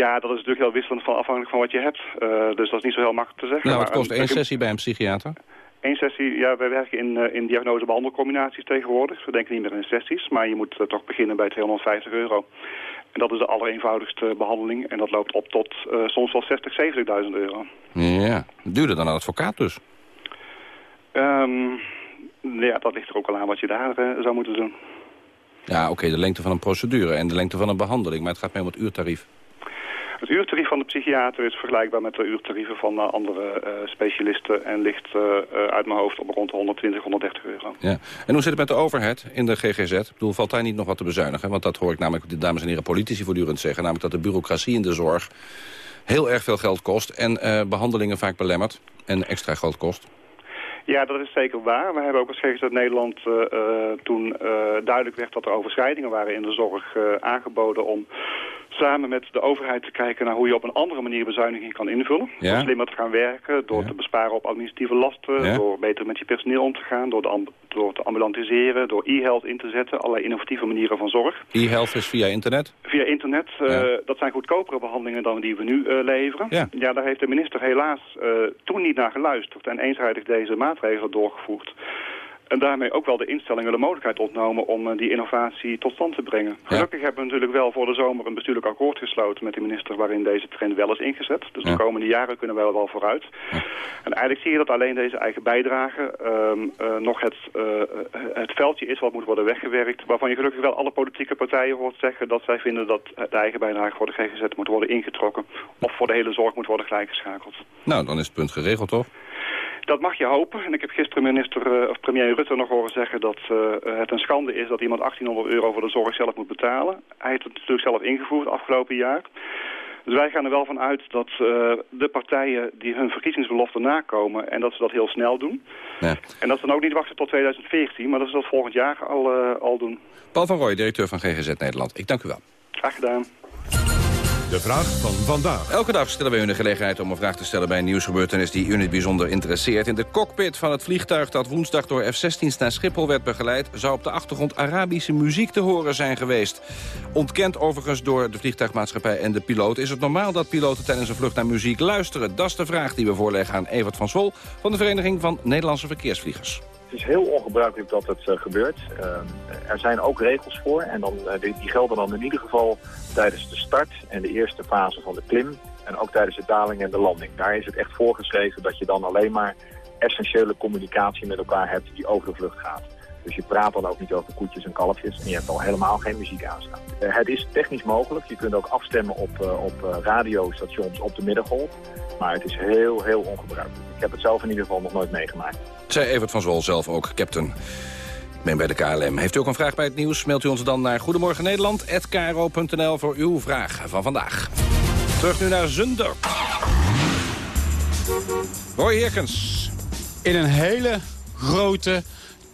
Ja, dat is natuurlijk heel wisselend van afhankelijk van wat je hebt. Uh, dus dat is niet zo heel makkelijk te zeggen. Nou, wat kost één sessie bij een psychiater? Eén sessie, ja, wij werken in, uh, in diagnose-behandelcombinaties tegenwoordig. We denken niet meer in sessies, maar je moet uh, toch beginnen bij 250 euro. En dat is de allereenvoudigste behandeling. En dat loopt op tot soms wel 60, 70.000 euro. Ja, duurder dan een advocaat dus. Um, ja, dat ligt er ook al aan wat je daar zou moeten doen. Ja, oké, de lengte van een procedure en de lengte van een behandeling. Maar het gaat mee om het uurtarief. Het uurtarief van de psychiater is vergelijkbaar met de uurtarieven van uh, andere uh, specialisten... en ligt uh, uit mijn hoofd op rond de 120, 130 euro. Ja. En hoe zit het met de overheid in de GGZ? Ik bedoel, valt daar niet nog wat te bezuinigen? Want dat hoor ik namelijk de dames en heren politici voortdurend zeggen. Namelijk dat de bureaucratie in de zorg heel erg veel geld kost... en behandelingen vaak belemmert en extra geld kost. Ja, dat is zeker waar. We hebben ook als GGZ Nederland uh, uh, toen uh, duidelijk werd dat er overschrijdingen waren in de zorg aangeboden om samen met de overheid te kijken naar hoe je op een andere manier bezuiniging kan invullen. Ja. Door slimmer te gaan werken, door Ja. te besparen op administratieve lasten, Ja. door beter met je personeel om te gaan, door, de amb- door te ambulantiseren, door e-health in te zetten, allerlei innovatieve manieren van zorg. E-health is via internet. Via internet, uh, dat zijn goedkopere behandelingen dan die we nu uh, leveren. Ja. daar heeft de minister helaas uh, toen niet naar geluisterd en eenzijdig deze maatregelen doorgevoerd. En daarmee ook wel de instellingen de mogelijkheid ontnomen om eh, die innovatie tot stand te brengen. Gelukkig hebben we natuurlijk wel voor de zomer een bestuurlijk akkoord gesloten met de minister waarin deze trend wel is ingezet. Dus de komende jaren kunnen we wel vooruit. En eigenlijk zie je dat alleen deze eigen bijdrage ehm, eh, nog het, eh, het veldje is wat moet worden weggewerkt. Waarvan je gelukkig wel alle politieke partijen hoort zeggen dat zij vinden dat de eigen bijdrage voor de GGZ moet worden ingetrokken. Of voor de hele zorg moet worden gelijkgeschakeld. Nou, dan is het punt geregeld, toch? Dat mag je hopen. En ik heb gisteren minister, uh, of premier Rutte nog horen zeggen dat uh, het een schande is dat iemand 1800 euro voor de zorg zelf moet betalen. Hij heeft het natuurlijk zelf ingevoerd afgelopen jaar. Dus wij gaan er wel van uit dat uh, de partijen die hun verkiezingsbelofte nakomen... en dat ze dat heel snel doen. Ja. En dat ze dan ook niet wachten tot 2014, maar dat ze dat volgend jaar al, al doen. Paul van Rooij, directeur van GGZ Nederland. Ik dank u wel. Graag gedaan. De vraag van vandaag. Elke dag stellen we u de gelegenheid om een vraag te stellen bij een nieuwsgebeurtenis die u niet bijzonder interesseert. In de cockpit van het vliegtuig dat woensdag door F-16's naar Schiphol werd begeleid... zou op de achtergrond Arabische muziek te horen zijn geweest. Ontkend overigens door de vliegtuigmaatschappij en de piloot. Is het normaal dat piloten tijdens een vlucht naar muziek luisteren? Dat is de vraag die we voorleggen aan Evert van Zwol... van de Vereniging van Nederlandse Verkeersvliegers. Het is heel ongebruikelijk dat het uh, gebeurt. Uh, er zijn ook regels voor en dan, uh, die, die, gelden dan in ieder geval tijdens de start en de eerste fase van de klim. En ook tijdens de daling en de landing. Daar is het echt voorgeschreven dat je dan alleen maar essentiële communicatie met elkaar hebt die over de vlucht gaat. Dus je praat dan ook niet over koetjes en kalfjes en je hebt al helemaal geen muziek aanstaan. het is technisch mogelijk. Je kunt ook afstemmen op, op radiostations op de middengolf. Maar het is heel, heel ongebruikelijk. Ik heb het zelf in ieder geval nog nooit meegemaakt. Zij Evert van Zwol zelf ook, captain. Ben bij de KLM. Heeft u ook een vraag bij het nieuws? Mailt u ons dan naar Goedemorgen Nederland@kro.nl voor uw vraag van vandaag. Terug nu naar Zundert. Roy Heerkens. In een hele grote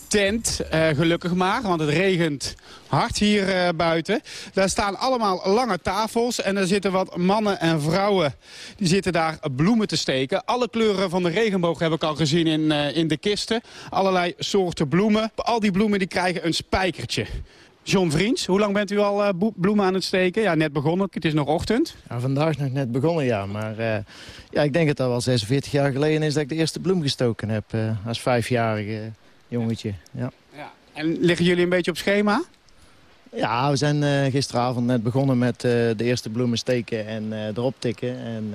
tent, uh, gelukkig maar, want het regent hard hier uh, buiten. Daar staan allemaal lange tafels en er zitten wat mannen en vrouwen... die zitten daar bloemen te steken. Alle kleuren van de regenboog heb ik al gezien in, uh, in de kisten. Allerlei soorten bloemen. Al die bloemen die krijgen een spijkertje. John Vriends, hoe lang bent u al bloemen aan het steken? Ja, net begonnen. Het is nog ochtend. Vandaag is nog net begonnen, ja. Maar ja, ik denk dat dat wel 46 jaar geleden is dat ik de eerste bloem gestoken heb. Als vijfjarige jongetje, ja. ja. En liggen jullie een beetje op schema? Ja, we zijn uh, gisteravond net begonnen met uh, de eerste bloemen steken en uh, erop tikken. En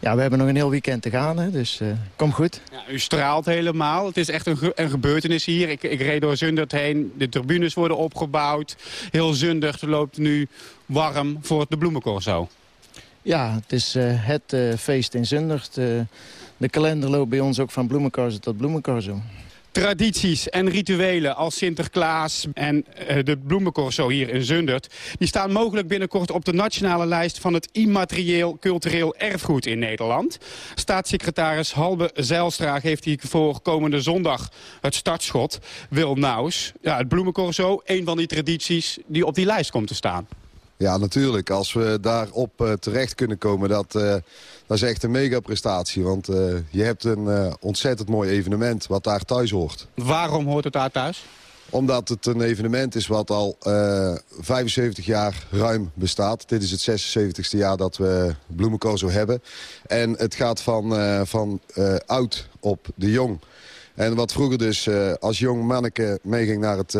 ja, we hebben nog een heel weekend te gaan, hè, dus kom goed. Ja, u straalt helemaal. Het is echt een, ge een gebeurtenis hier. Ik, ik, reed door Zundert heen. De tribunes worden opgebouwd. Heel Zundert loopt nu warm voor de bloemencorso. Ja, het is het feest in Zundert. de kalender loopt bij ons ook van bloemencorso tot bloemencorso tradities en rituelen als Sinterklaas en uh, de bloemencorso hier in Zundert... die staan mogelijk binnenkort op de nationale lijst van het immaterieel cultureel erfgoed in Nederland. Staatssecretaris Halbe Zijlstra geeft hier voor komende zondag het startschot. Wil Naus, ja, het bloemencorso, een van die tradities die op die lijst komt te staan. Ja, natuurlijk. Als we daarop uh, terecht kunnen komen, dat, uh, dat is echt een mega prestatie. Want uh, je hebt een uh, ontzettend mooi evenement wat daar thuis hoort. Waarom hoort het daar thuis? Omdat het een evenement is wat al 75 jaar ruim bestaat. Dit is het 76e jaar dat we Bloemenkozo hebben. En het gaat van, van oud op de jong. En wat vroeger dus als jong manneke meeging naar het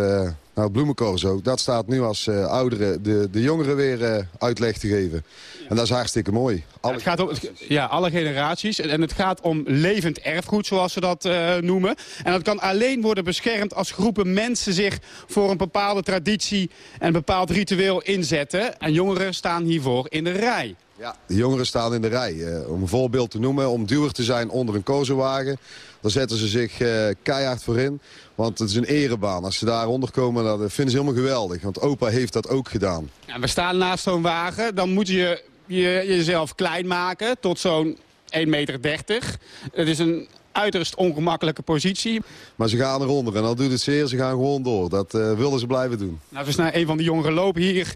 nou, bloemencorso, dat staat nu als uh, ouderen de, de jongeren weer uh, uitleg te geven. En dat is hartstikke mooi. Alle... Ja, het gaat om ja, alle generaties. En het gaat om levend erfgoed, zoals ze dat uh, noemen. En dat kan alleen worden beschermd als groepen mensen zich voor een bepaalde traditie en een bepaald ritueel inzetten. En jongeren staan hiervoor in de rij. Ja, de jongeren staan in de rij. Uh, om een voorbeeld te noemen, om duwer te zijn onder een kozenwagen... daar zetten ze zich uh, keihard voor in. Want het is een erebaan. Als ze daaronder komen, dat vinden ze helemaal geweldig. Want opa heeft dat ook gedaan. Ja, we staan naast zo'n wagen. Dan moet je, je jezelf klein maken tot zo'n 1,30 meter. Het is een uiterst ongemakkelijke positie. Maar ze gaan eronder en al doet het zeer, ze gaan gewoon door. Dat uh, willen ze blijven doen. Nou, dus naar een van de jongeren lopen hier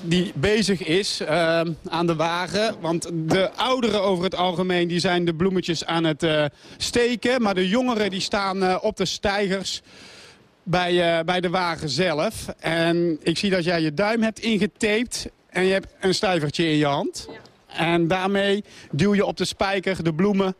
die bezig is uh, aan de wagen. Want de ouderen over het algemeen die zijn de bloemetjes aan het uh, steken. Maar de jongeren die staan uh, op de stijgers bij, bij de wagen zelf. En ik zie dat jij je duim hebt ingetaped en je hebt een stijvertje in je hand. Ja. En daarmee duw je op de spijker de bloemen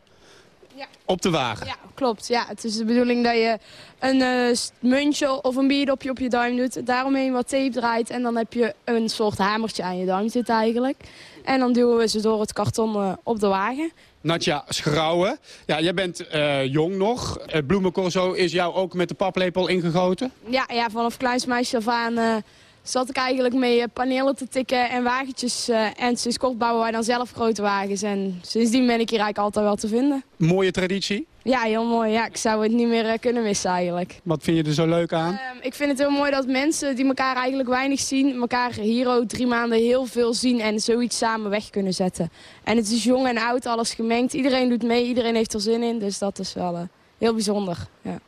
op de wagen. Ja, klopt. Ja, het is de bedoeling dat je een eh, muntje of een bierdopje op je duim doet. Daaromheen wat tape draait en dan heb je een soort hamertje aan je duim zitten eigenlijk. En dan duwen we ze door het karton eh, op de wagen. Natja Schrauwen, ja, jij bent eh, jong nog. Het bloemencorso is jou ook met de paplepel ingegoten? Ja, ja vanaf kleins meisje af aan zat ik eigenlijk mee panelen te tikken en wagentjes. en sinds kort bouwen wij dan zelf grote wagens. En sindsdien ben ik hier eigenlijk altijd wel te vinden. Mooie traditie? Ja, heel mooi. Ja, ik zou het niet meer eh, kunnen missen eigenlijk. Wat vind je er zo leuk aan? Ehm, ik vind het heel mooi dat mensen die elkaar eigenlijk weinig zien... elkaar hier ook drie maanden heel veel zien en zoiets samen weg kunnen zetten. En het is jong en oud, alles gemengd. Iedereen doet mee, iedereen heeft er zin in. Dus dat is wel uh, heel bijzonder. Ja.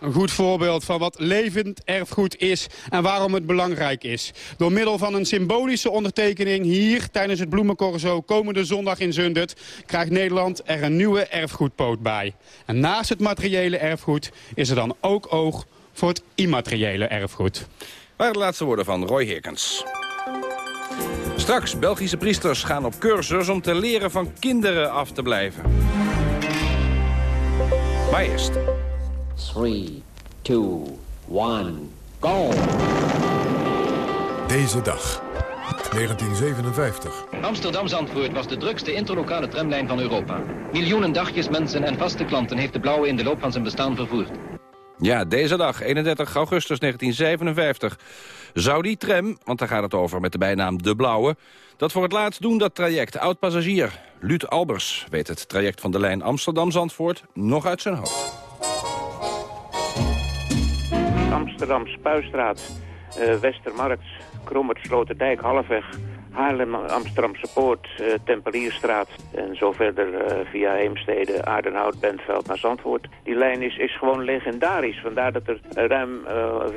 Een goed voorbeeld van wat levend erfgoed is en waarom het belangrijk is. Door middel van een symbolische ondertekening hier tijdens het Bloemencorso komende zondag in Zundert... krijgt Nederland er een nieuwe erfgoedpoot bij. En naast het materiële erfgoed is er dan ook oog voor het immateriële erfgoed. Waar de laatste woorden van Roy Herkens. Straks, Belgische priesters gaan op cursus om te leren van kinderen af te blijven. Maar eerst... 3, 2, 1, go! Deze dag. 1957. Amsterdam-Zandvoort was de drukste interlokale tramlijn van Europa. Miljoenen dagjes mensen en vaste klanten heeft de Blauwe in de loop van zijn bestaan vervoerd. Ja, deze dag, 31 augustus 1957. Zou die tram, want daar gaat het over met de bijnaam De Blauwe... dat voor het laatst doen dat traject oud-passagier. Luut Albers weet het traject van de lijn Amsterdam-Zandvoort nog uit zijn hoofd. Amsterdam, Spuistraat, uh, Westermarkt, Krommert, Sloterdijk, Halfweg... Haarlem, Amsterdamse Poort, uh, Tempelierstraat en zo verder uh, via Heemstede, Aardenhout, Bentveld naar Zandvoort. Die lijn is, is gewoon legendarisch. Vandaar dat er ruim,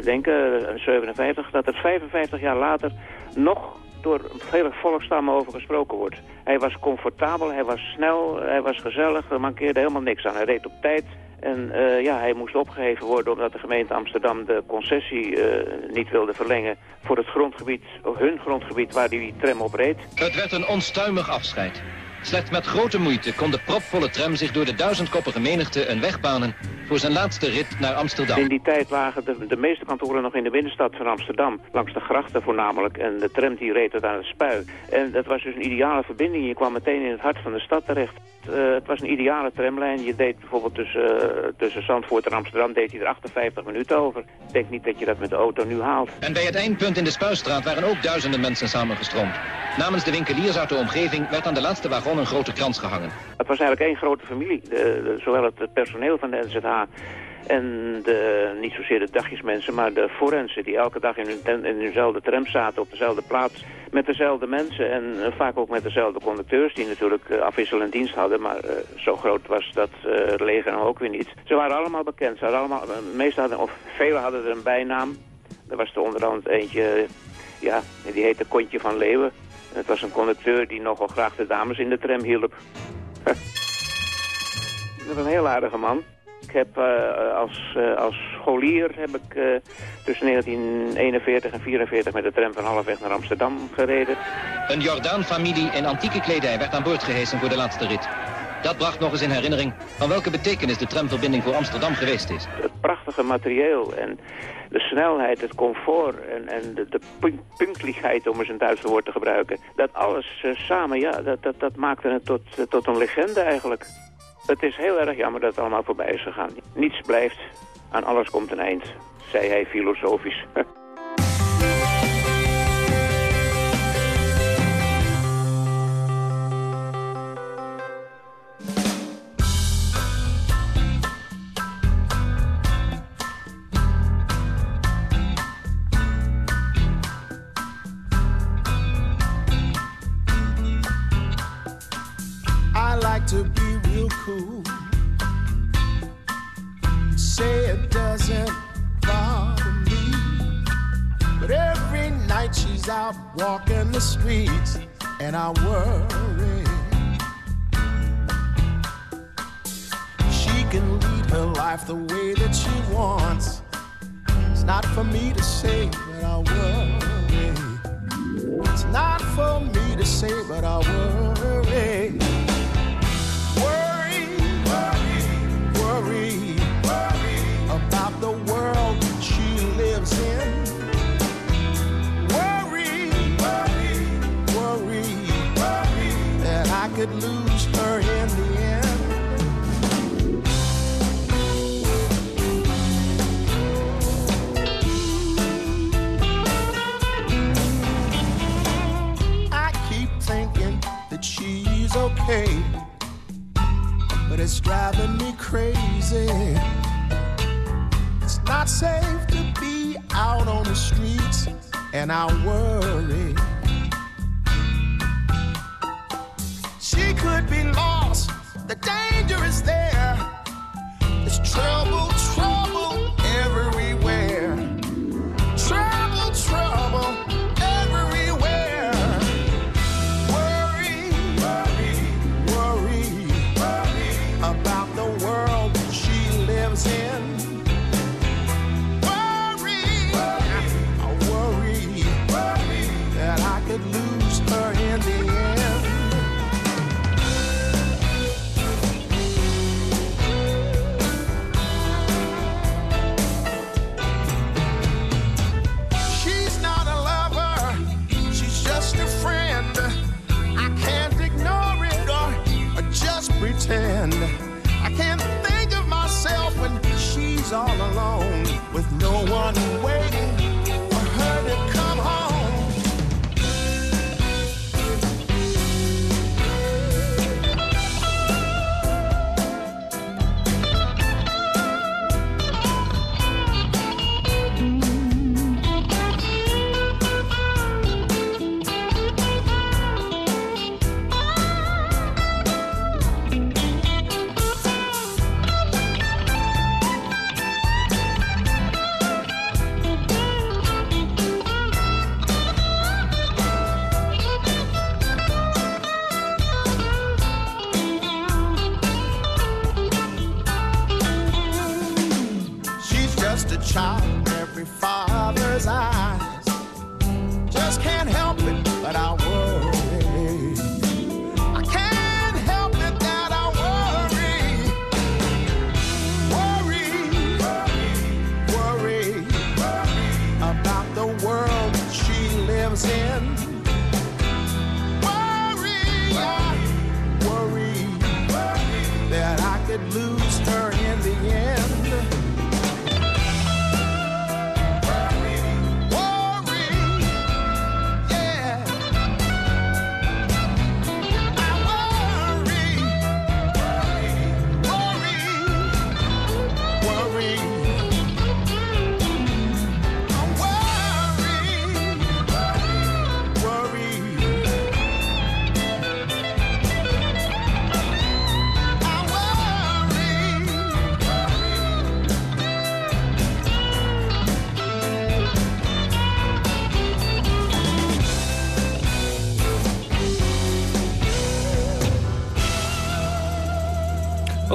denken, 57, dat er 55 jaar later nog door vele volkstammen over gesproken wordt. Hij was comfortabel, hij was snel, hij was gezellig, er mankeerde helemaal niks aan. Hij reed op tijd, en uh, ja, hij moest opgeheven worden omdat de gemeente Amsterdam de concessie uh, niet wilde verlengen voor het grondgebied, hun grondgebied waar die tram op reed. Het werd een onstuimig afscheid. Slechts met grote moeite kon de propvolle tram zich door de duizendkoppige menigte een weg banen voor zijn laatste rit naar Amsterdam. In die tijd lagen de, de meeste kantoren nog in de binnenstad van Amsterdam, langs de grachten voornamelijk. En de tram die reed tot aan het spui. En dat was dus een ideale verbinding. Je kwam meteen in het hart van de stad terecht. Uh, het was een ideale tramlijn. Je deed bijvoorbeeld tussen, uh, tussen Zandvoort en Amsterdam deed hij er 58 minuten over. Ik denk niet dat je dat met de auto nu haalt. En bij het eindpunt in de Spuistraat waren ook duizenden mensen samengestroomd. Namens de winkeliers uit de omgeving werd aan de laatste wagon een grote krans gehangen. Het was eigenlijk één grote familie. De, zowel het personeel van de NZH en de, niet zozeer de dagjesmensen, maar de forensen die elke dag in, in hunzelfde tram zaten op dezelfde plaats met dezelfde mensen en uh, vaak ook met dezelfde conducteurs die natuurlijk uh, afwisselend dienst hadden, maar uh, zo groot was dat leger ook weer niet. Ze waren allemaal bekend, ze hadden allemaal, meestal hadden, of velen hadden er een bijnaam. Er was er onderhand eentje, ja, die heette Kontje van Leeuwen. Het was een conducteur die nogal graag de dames in de tram hielp. dat was een heel aardige man. Ik heb uh, als, uh, als scholier heb ik uh, tussen 1941 en 44 met de tram van halfweg naar Amsterdam gereden. Een Jordaan-familie in antieke kledij werd aan boord gehesen voor de laatste rit. Dat bracht nog eens in herinnering van welke betekenis de tramverbinding voor Amsterdam geweest is. Het prachtige materieel en de snelheid, het comfort en, en de, de om eens een Duitse woord te gebruiken. Dat alles samen, ja, dat, dat, dat maakte het tot, tot een legende eigenlijk. Het is heel erg jammer dat het allemaal voorbij is gegaan. Niets blijft, aan alles komt een eind, zei hij filosofisch. night she's out walking the streets, and I worry. She can lead her life the way that she wants. It's not for me to say, but I worry. It's not for me to say, but I worry. worry. Worry, worry. Could lose her in the end. I keep thinking that she's okay, but it's driving me crazy. It's not safe to be out on the streets, and I worry.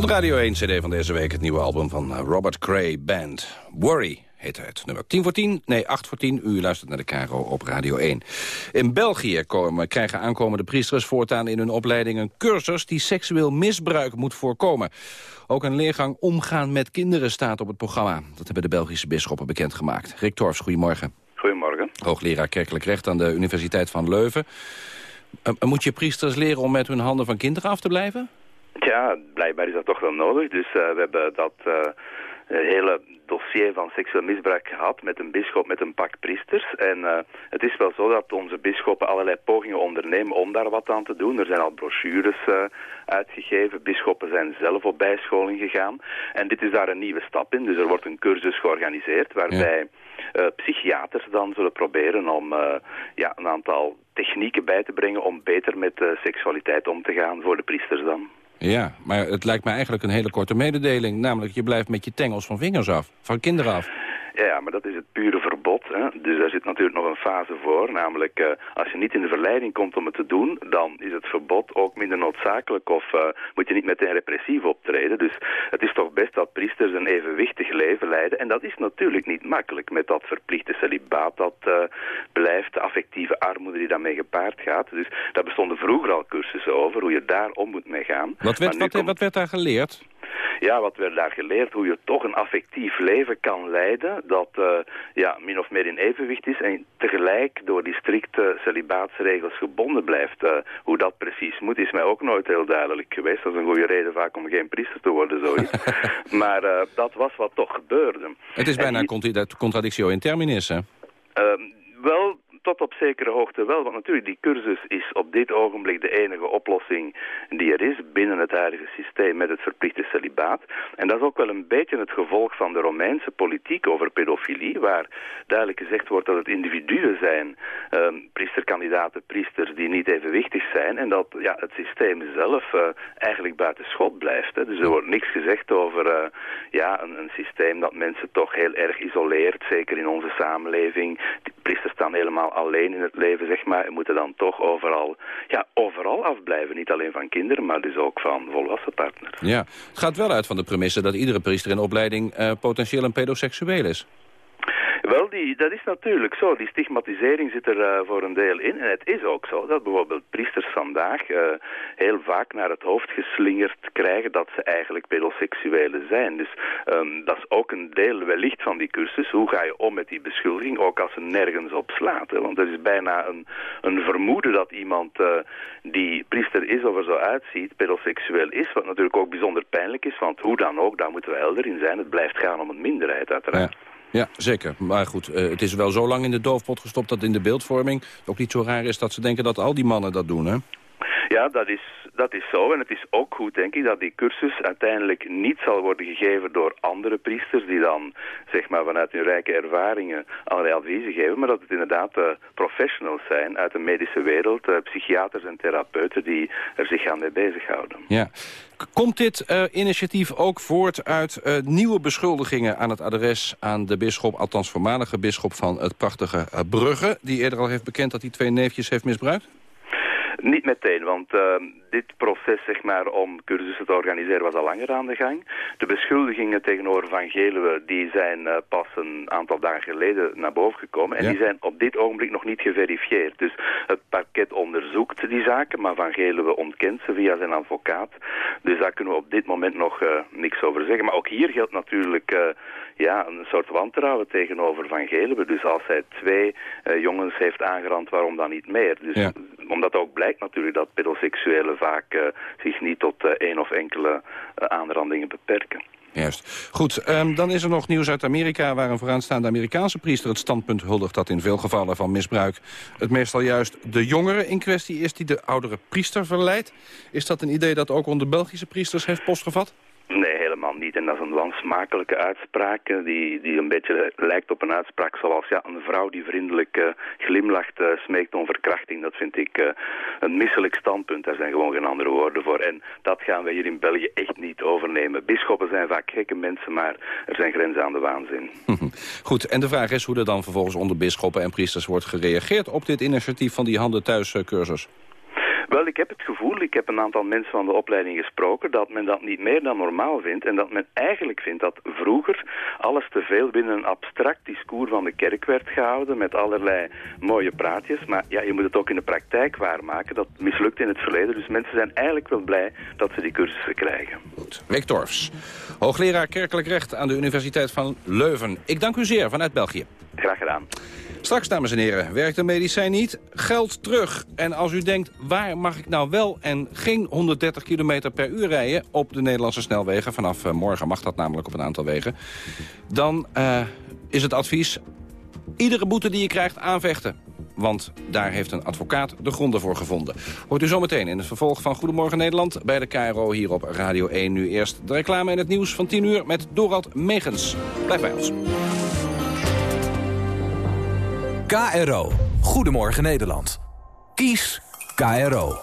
Radio 1 CD van deze week het nieuwe album van eh, Robert Cray Band. Worry heet het. Nummer 10 voor 10, nee 8 voor 10. U luistert naar de Caro op Radio 1. In België komen, krijgen aankomende priesters voortaan in hun opleiding een cursus die seksueel misbruik moet voorkomen. Ook een leergang omgaan met kinderen staat op het programma. Dat hebben de Belgische bisschoppen bekendgemaakt. Rick Torfs, goedemorgen. Goedemorgen. Hoogleraar kerkelijk recht aan de Universiteit van Leuven. Uh, moet je priesters leren om met hun handen van kinderen af te blijven? Ja, blijkbaar is dat toch wel nodig. Dus uh, we hebben dat uh, hele dossier van seksueel misbruik gehad met een bischop met een pak priesters. En het is wel zo dat onze bisschoppen allerlei pogingen ondernemen om daar wat aan te doen. Er zijn al brochures uitgegeven. Bisschoppen zijn zelf op bijscholing gegaan. En dit is daar een nieuwe stap in. Dus er wordt een cursus georganiseerd waarbij... Psychiaters dan zullen proberen om ja, een aantal technieken bij te brengen om beter met seksualiteit om te gaan voor de priesters dan. Ja, maar het lijkt me eigenlijk een hele korte mededeling. Namelijk, je blijft met je tengels van vingers af, van kinderen af. Ja, maar dat is het pure verbod. Hè? Dus daar zit natuurlijk nog een fase voor. Namelijk, uh, als je niet in de verleiding komt om het te doen... dan is het verbod ook minder noodzakelijk... of uh, moet je niet meteen repressief optreden. Dus het is toch best dat priesters een evenwichtig leven leiden. En dat is natuurlijk niet makkelijk met dat verplichte celibaat... dat uh, blijft, de affectieve armoede die daarmee gepaard gaat. Dus daar bestonden vroeger al cursussen over... hoe je daar om moet mee gaan. Wat werd, wat, komt... wat werd daar geleerd? ja, wat werd daar geleerd, hoe je toch een affectief leven kan leiden, dat uh, ja, min of meer in evenwicht is en tegelijk door die strikte celibaatsregels gebonden blijft. Uh, hoe dat precies moet, is mij ook nooit heel duidelijk geweest. Dat is een goede reden vaak om geen priester te worden, zoiets. maar uh, dat was wat toch gebeurde. Het is bijna een contradictio in terminis, hè? Ehm, wel, tot op zekere hoogte wel. Want natuurlijk, die cursus is op dit ogenblik de enige oplossing die er is binnen het huidige systeem met het verplichte celibaat. En dat is ook wel een beetje het gevolg van de Romeinse politiek over pedofilie, waar duidelijk gezegd wordt dat het individuen zijn, um, priesterkandidaten, priesters die niet evenwichtig zijn en dat ja, het systeem zelf uh, eigenlijk buiten schot blijft. Hè. Dus er wordt niks gezegd over uh, ja, een, een systeem dat mensen toch heel erg isoleert, zeker in onze samenleving. Priesters staan helemaal alleen in het leven, zeg maar, en moeten dan toch overal, ja, overal afblijven. Niet alleen van kinderen, maar dus ook van volwassen partners. Ja, het gaat wel uit van de premisse dat iedere priester in opleiding uh, potentieel een pedoseksueel is. Die, dat is natuurlijk zo. Die stigmatisering zit er uh, voor een deel in. En het is ook zo dat bijvoorbeeld priesters vandaag uh, heel vaak naar het hoofd geslingerd krijgen dat ze eigenlijk pedoseksuelen zijn. Dus um, dat is ook een deel wellicht van die cursus. Hoe ga je om met die beschuldiging, ook als ze nergens op slaat. Want er is bijna een, een vermoeden dat iemand uh, die priester is of er zo uitziet, pedoseksueel is. Wat natuurlijk ook bijzonder pijnlijk is, want hoe dan ook, daar moeten we helder in zijn. Het blijft gaan om een minderheid uiteraard. Ja. Ja, zeker. Maar goed, uh, het is wel zo lang in de doofpot gestopt... dat in de beeldvorming ook niet zo raar is dat ze denken dat al die mannen dat doen, hè? Ja, dat is, dat is zo. En het is ook goed, denk ik, dat die cursus uiteindelijk niet zal worden gegeven door andere priesters die dan, zeg maar, vanuit hun rijke ervaringen allerlei adviezen geven, maar dat het inderdaad uh, professionals zijn uit de medische wereld, uh, psychiaters en therapeuten die er zich aan mee bezighouden. Ja. Komt dit uh, initiatief ook voort uit nieuwe beschuldigingen aan het adres aan de bisschop, althans voormalige bisschop van het prachtige Brugge, die eerder al heeft bekend dat hij twee neefjes heeft misbruikt? Niet meteen, want uh, dit proces zeg maar, om cursussen te organiseren was al langer aan de gang. De beschuldigingen tegenover Van Geluwe die zijn uh, pas een aantal dagen geleden naar boven gekomen. En ja. die zijn op dit ogenblik nog niet geverifieerd. Dus het parket onderzoekt die zaken, maar Van Geluwe ontkent ze via zijn advocaat. Dus daar kunnen we op dit moment nog uh, niks over zeggen. Maar ook hier geldt natuurlijk ja, een soort wantrouwen tegenover Van Geluwe. Dus als hij twee jongens heeft aangerand, waarom dan niet meer? Dus ja. Omdat ook blijkt natuurlijk dat pedoseksuelen vaak uh, zich niet tot uh, één of enkele aanrandingen beperken. Juist. Goed, um, dan is er nog nieuws uit Amerika... waar een vooraanstaande Amerikaanse priester het standpunt huldigt... dat in veel gevallen van misbruik het meestal juist de jongere in kwestie is... die de oudere priester verleidt. Is dat een idee dat ook onder Belgische priesters heeft postgevat? Nee, helemaal niet. En dat is een wansmakelijke uitspraak die, die een beetje lijkt op een uitspraak zoals ja, een vrouw die vriendelijk uh, glimlacht uh, smeekt om verkrachting. Dat vind ik een misselijk standpunt. Daar zijn gewoon geen andere woorden voor. En dat gaan wij hier in België echt niet overnemen. Bisschoppen zijn vaak gekke mensen, maar er zijn grenzen aan de waanzin. Goed, en de vraag is hoe er dan vervolgens onder bisschoppen en priesters wordt gereageerd op dit initiatief van die handen thuis cursus. Wel, ik heb het gevoel, ik heb een aantal mensen van de opleiding gesproken, dat men dat niet meer dan normaal vindt en dat men eigenlijk vindt dat vroeger alles te veel binnen een abstract discours van de kerk werd gehouden met allerlei mooie praatjes. Maar ja, je moet het ook in de praktijk waarmaken. Dat mislukt in het verleden. Dus mensen zijn eigenlijk wel blij dat ze die cursussen krijgen. Goed. Rick Torfs, hoogleraar kerkelijk recht aan de Universiteit van Leuven. Ik dank u zeer vanuit België. Graag gedaan. Straks, dames en heren, werkt een medicijn niet, geld terug. En als u denkt, waar mag ik nou wel en geen 130 km per uur rijden... op de Nederlandse snelwegen, vanaf uh, morgen mag dat namelijk op een aantal wegen... dan uh, is het advies, iedere boete die je krijgt aanvechten. Want daar heeft een advocaat de gronden voor gevonden. Hoort u zometeen in het vervolg van Goedemorgen Nederland... bij de KRO hier op Radio 1. Nu eerst de reclame en het nieuws van 10 uur met Dorald Megens. Blijf bij ons. KRO. Goedemorgen Nederland. Kies KRO.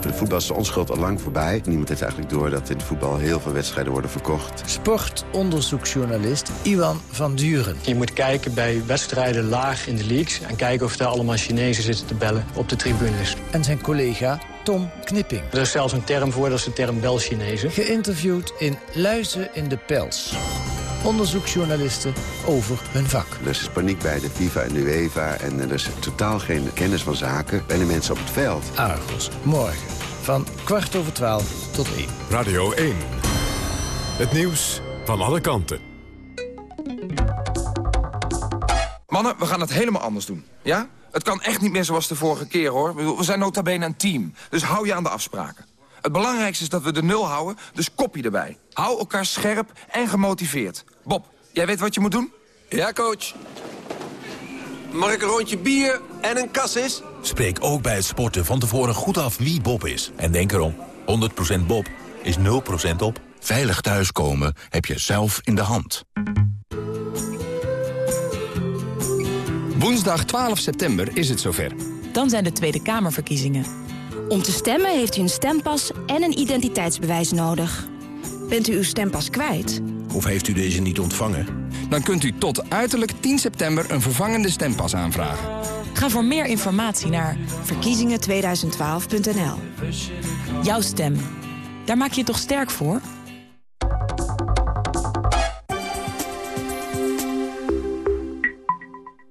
De voetbal is de onschuld al lang voorbij. Niemand heeft eigenlijk door dat in het voetbal heel veel wedstrijden worden verkocht. Sportonderzoeksjournalist Iwan van Duren. Je moet kijken bij wedstrijden laag in de leagues... en kijken of daar allemaal Chinezen zitten te bellen op de tribunes. En zijn collega Tom Knipping. Er is zelfs een term voor, dat is de term Bel-Chinezen. Geïnterviewd in Luizen in de Pels onderzoeksjournalisten over hun vak. Er is paniek bij de FIFA en de UEFA en er is totaal geen kennis van zaken bij de mensen op het veld. Argos, morgen Van kwart over twaalf tot één. Radio 1. Het nieuws van alle kanten. Mannen, we gaan het helemaal anders doen. Ja? Het kan echt niet meer zoals de vorige keer, hoor. We zijn nota bene een team. Dus hou je aan de afspraken. Het belangrijkste is dat we de nul houden, dus kopie erbij. Hou elkaar scherp en gemotiveerd. Bob, jij weet wat je moet doen? Ja, coach. Mag ik een rondje bier en een kassis? Spreek ook bij het sporten van tevoren goed af wie Bob is. En denk erom, 100% Bob is 0% op. Veilig thuiskomen heb je zelf in de hand. Woensdag 12 september is het zover. Dan zijn de Tweede Kamerverkiezingen. Om te stemmen heeft u een stempas en een identiteitsbewijs nodig. Bent u uw stempas kwijt? Of heeft u deze niet ontvangen? Dan kunt u tot uiterlijk 10 september een vervangende stempas aanvragen. Ga voor meer informatie naar verkiezingen2012.nl. Jouw stem. Daar maak je je toch sterk voor?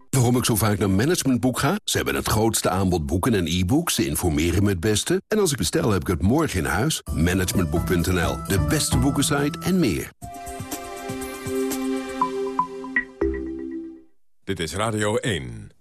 Waarom ik zo vaak naar Managementboek ga? Ze hebben het grootste aanbod boeken en e-books. Ze informeren me het beste. En als ik bestel, heb ik het morgen in huis. Managementboek.nl, de beste boekensite en meer. Dit is Radio 1.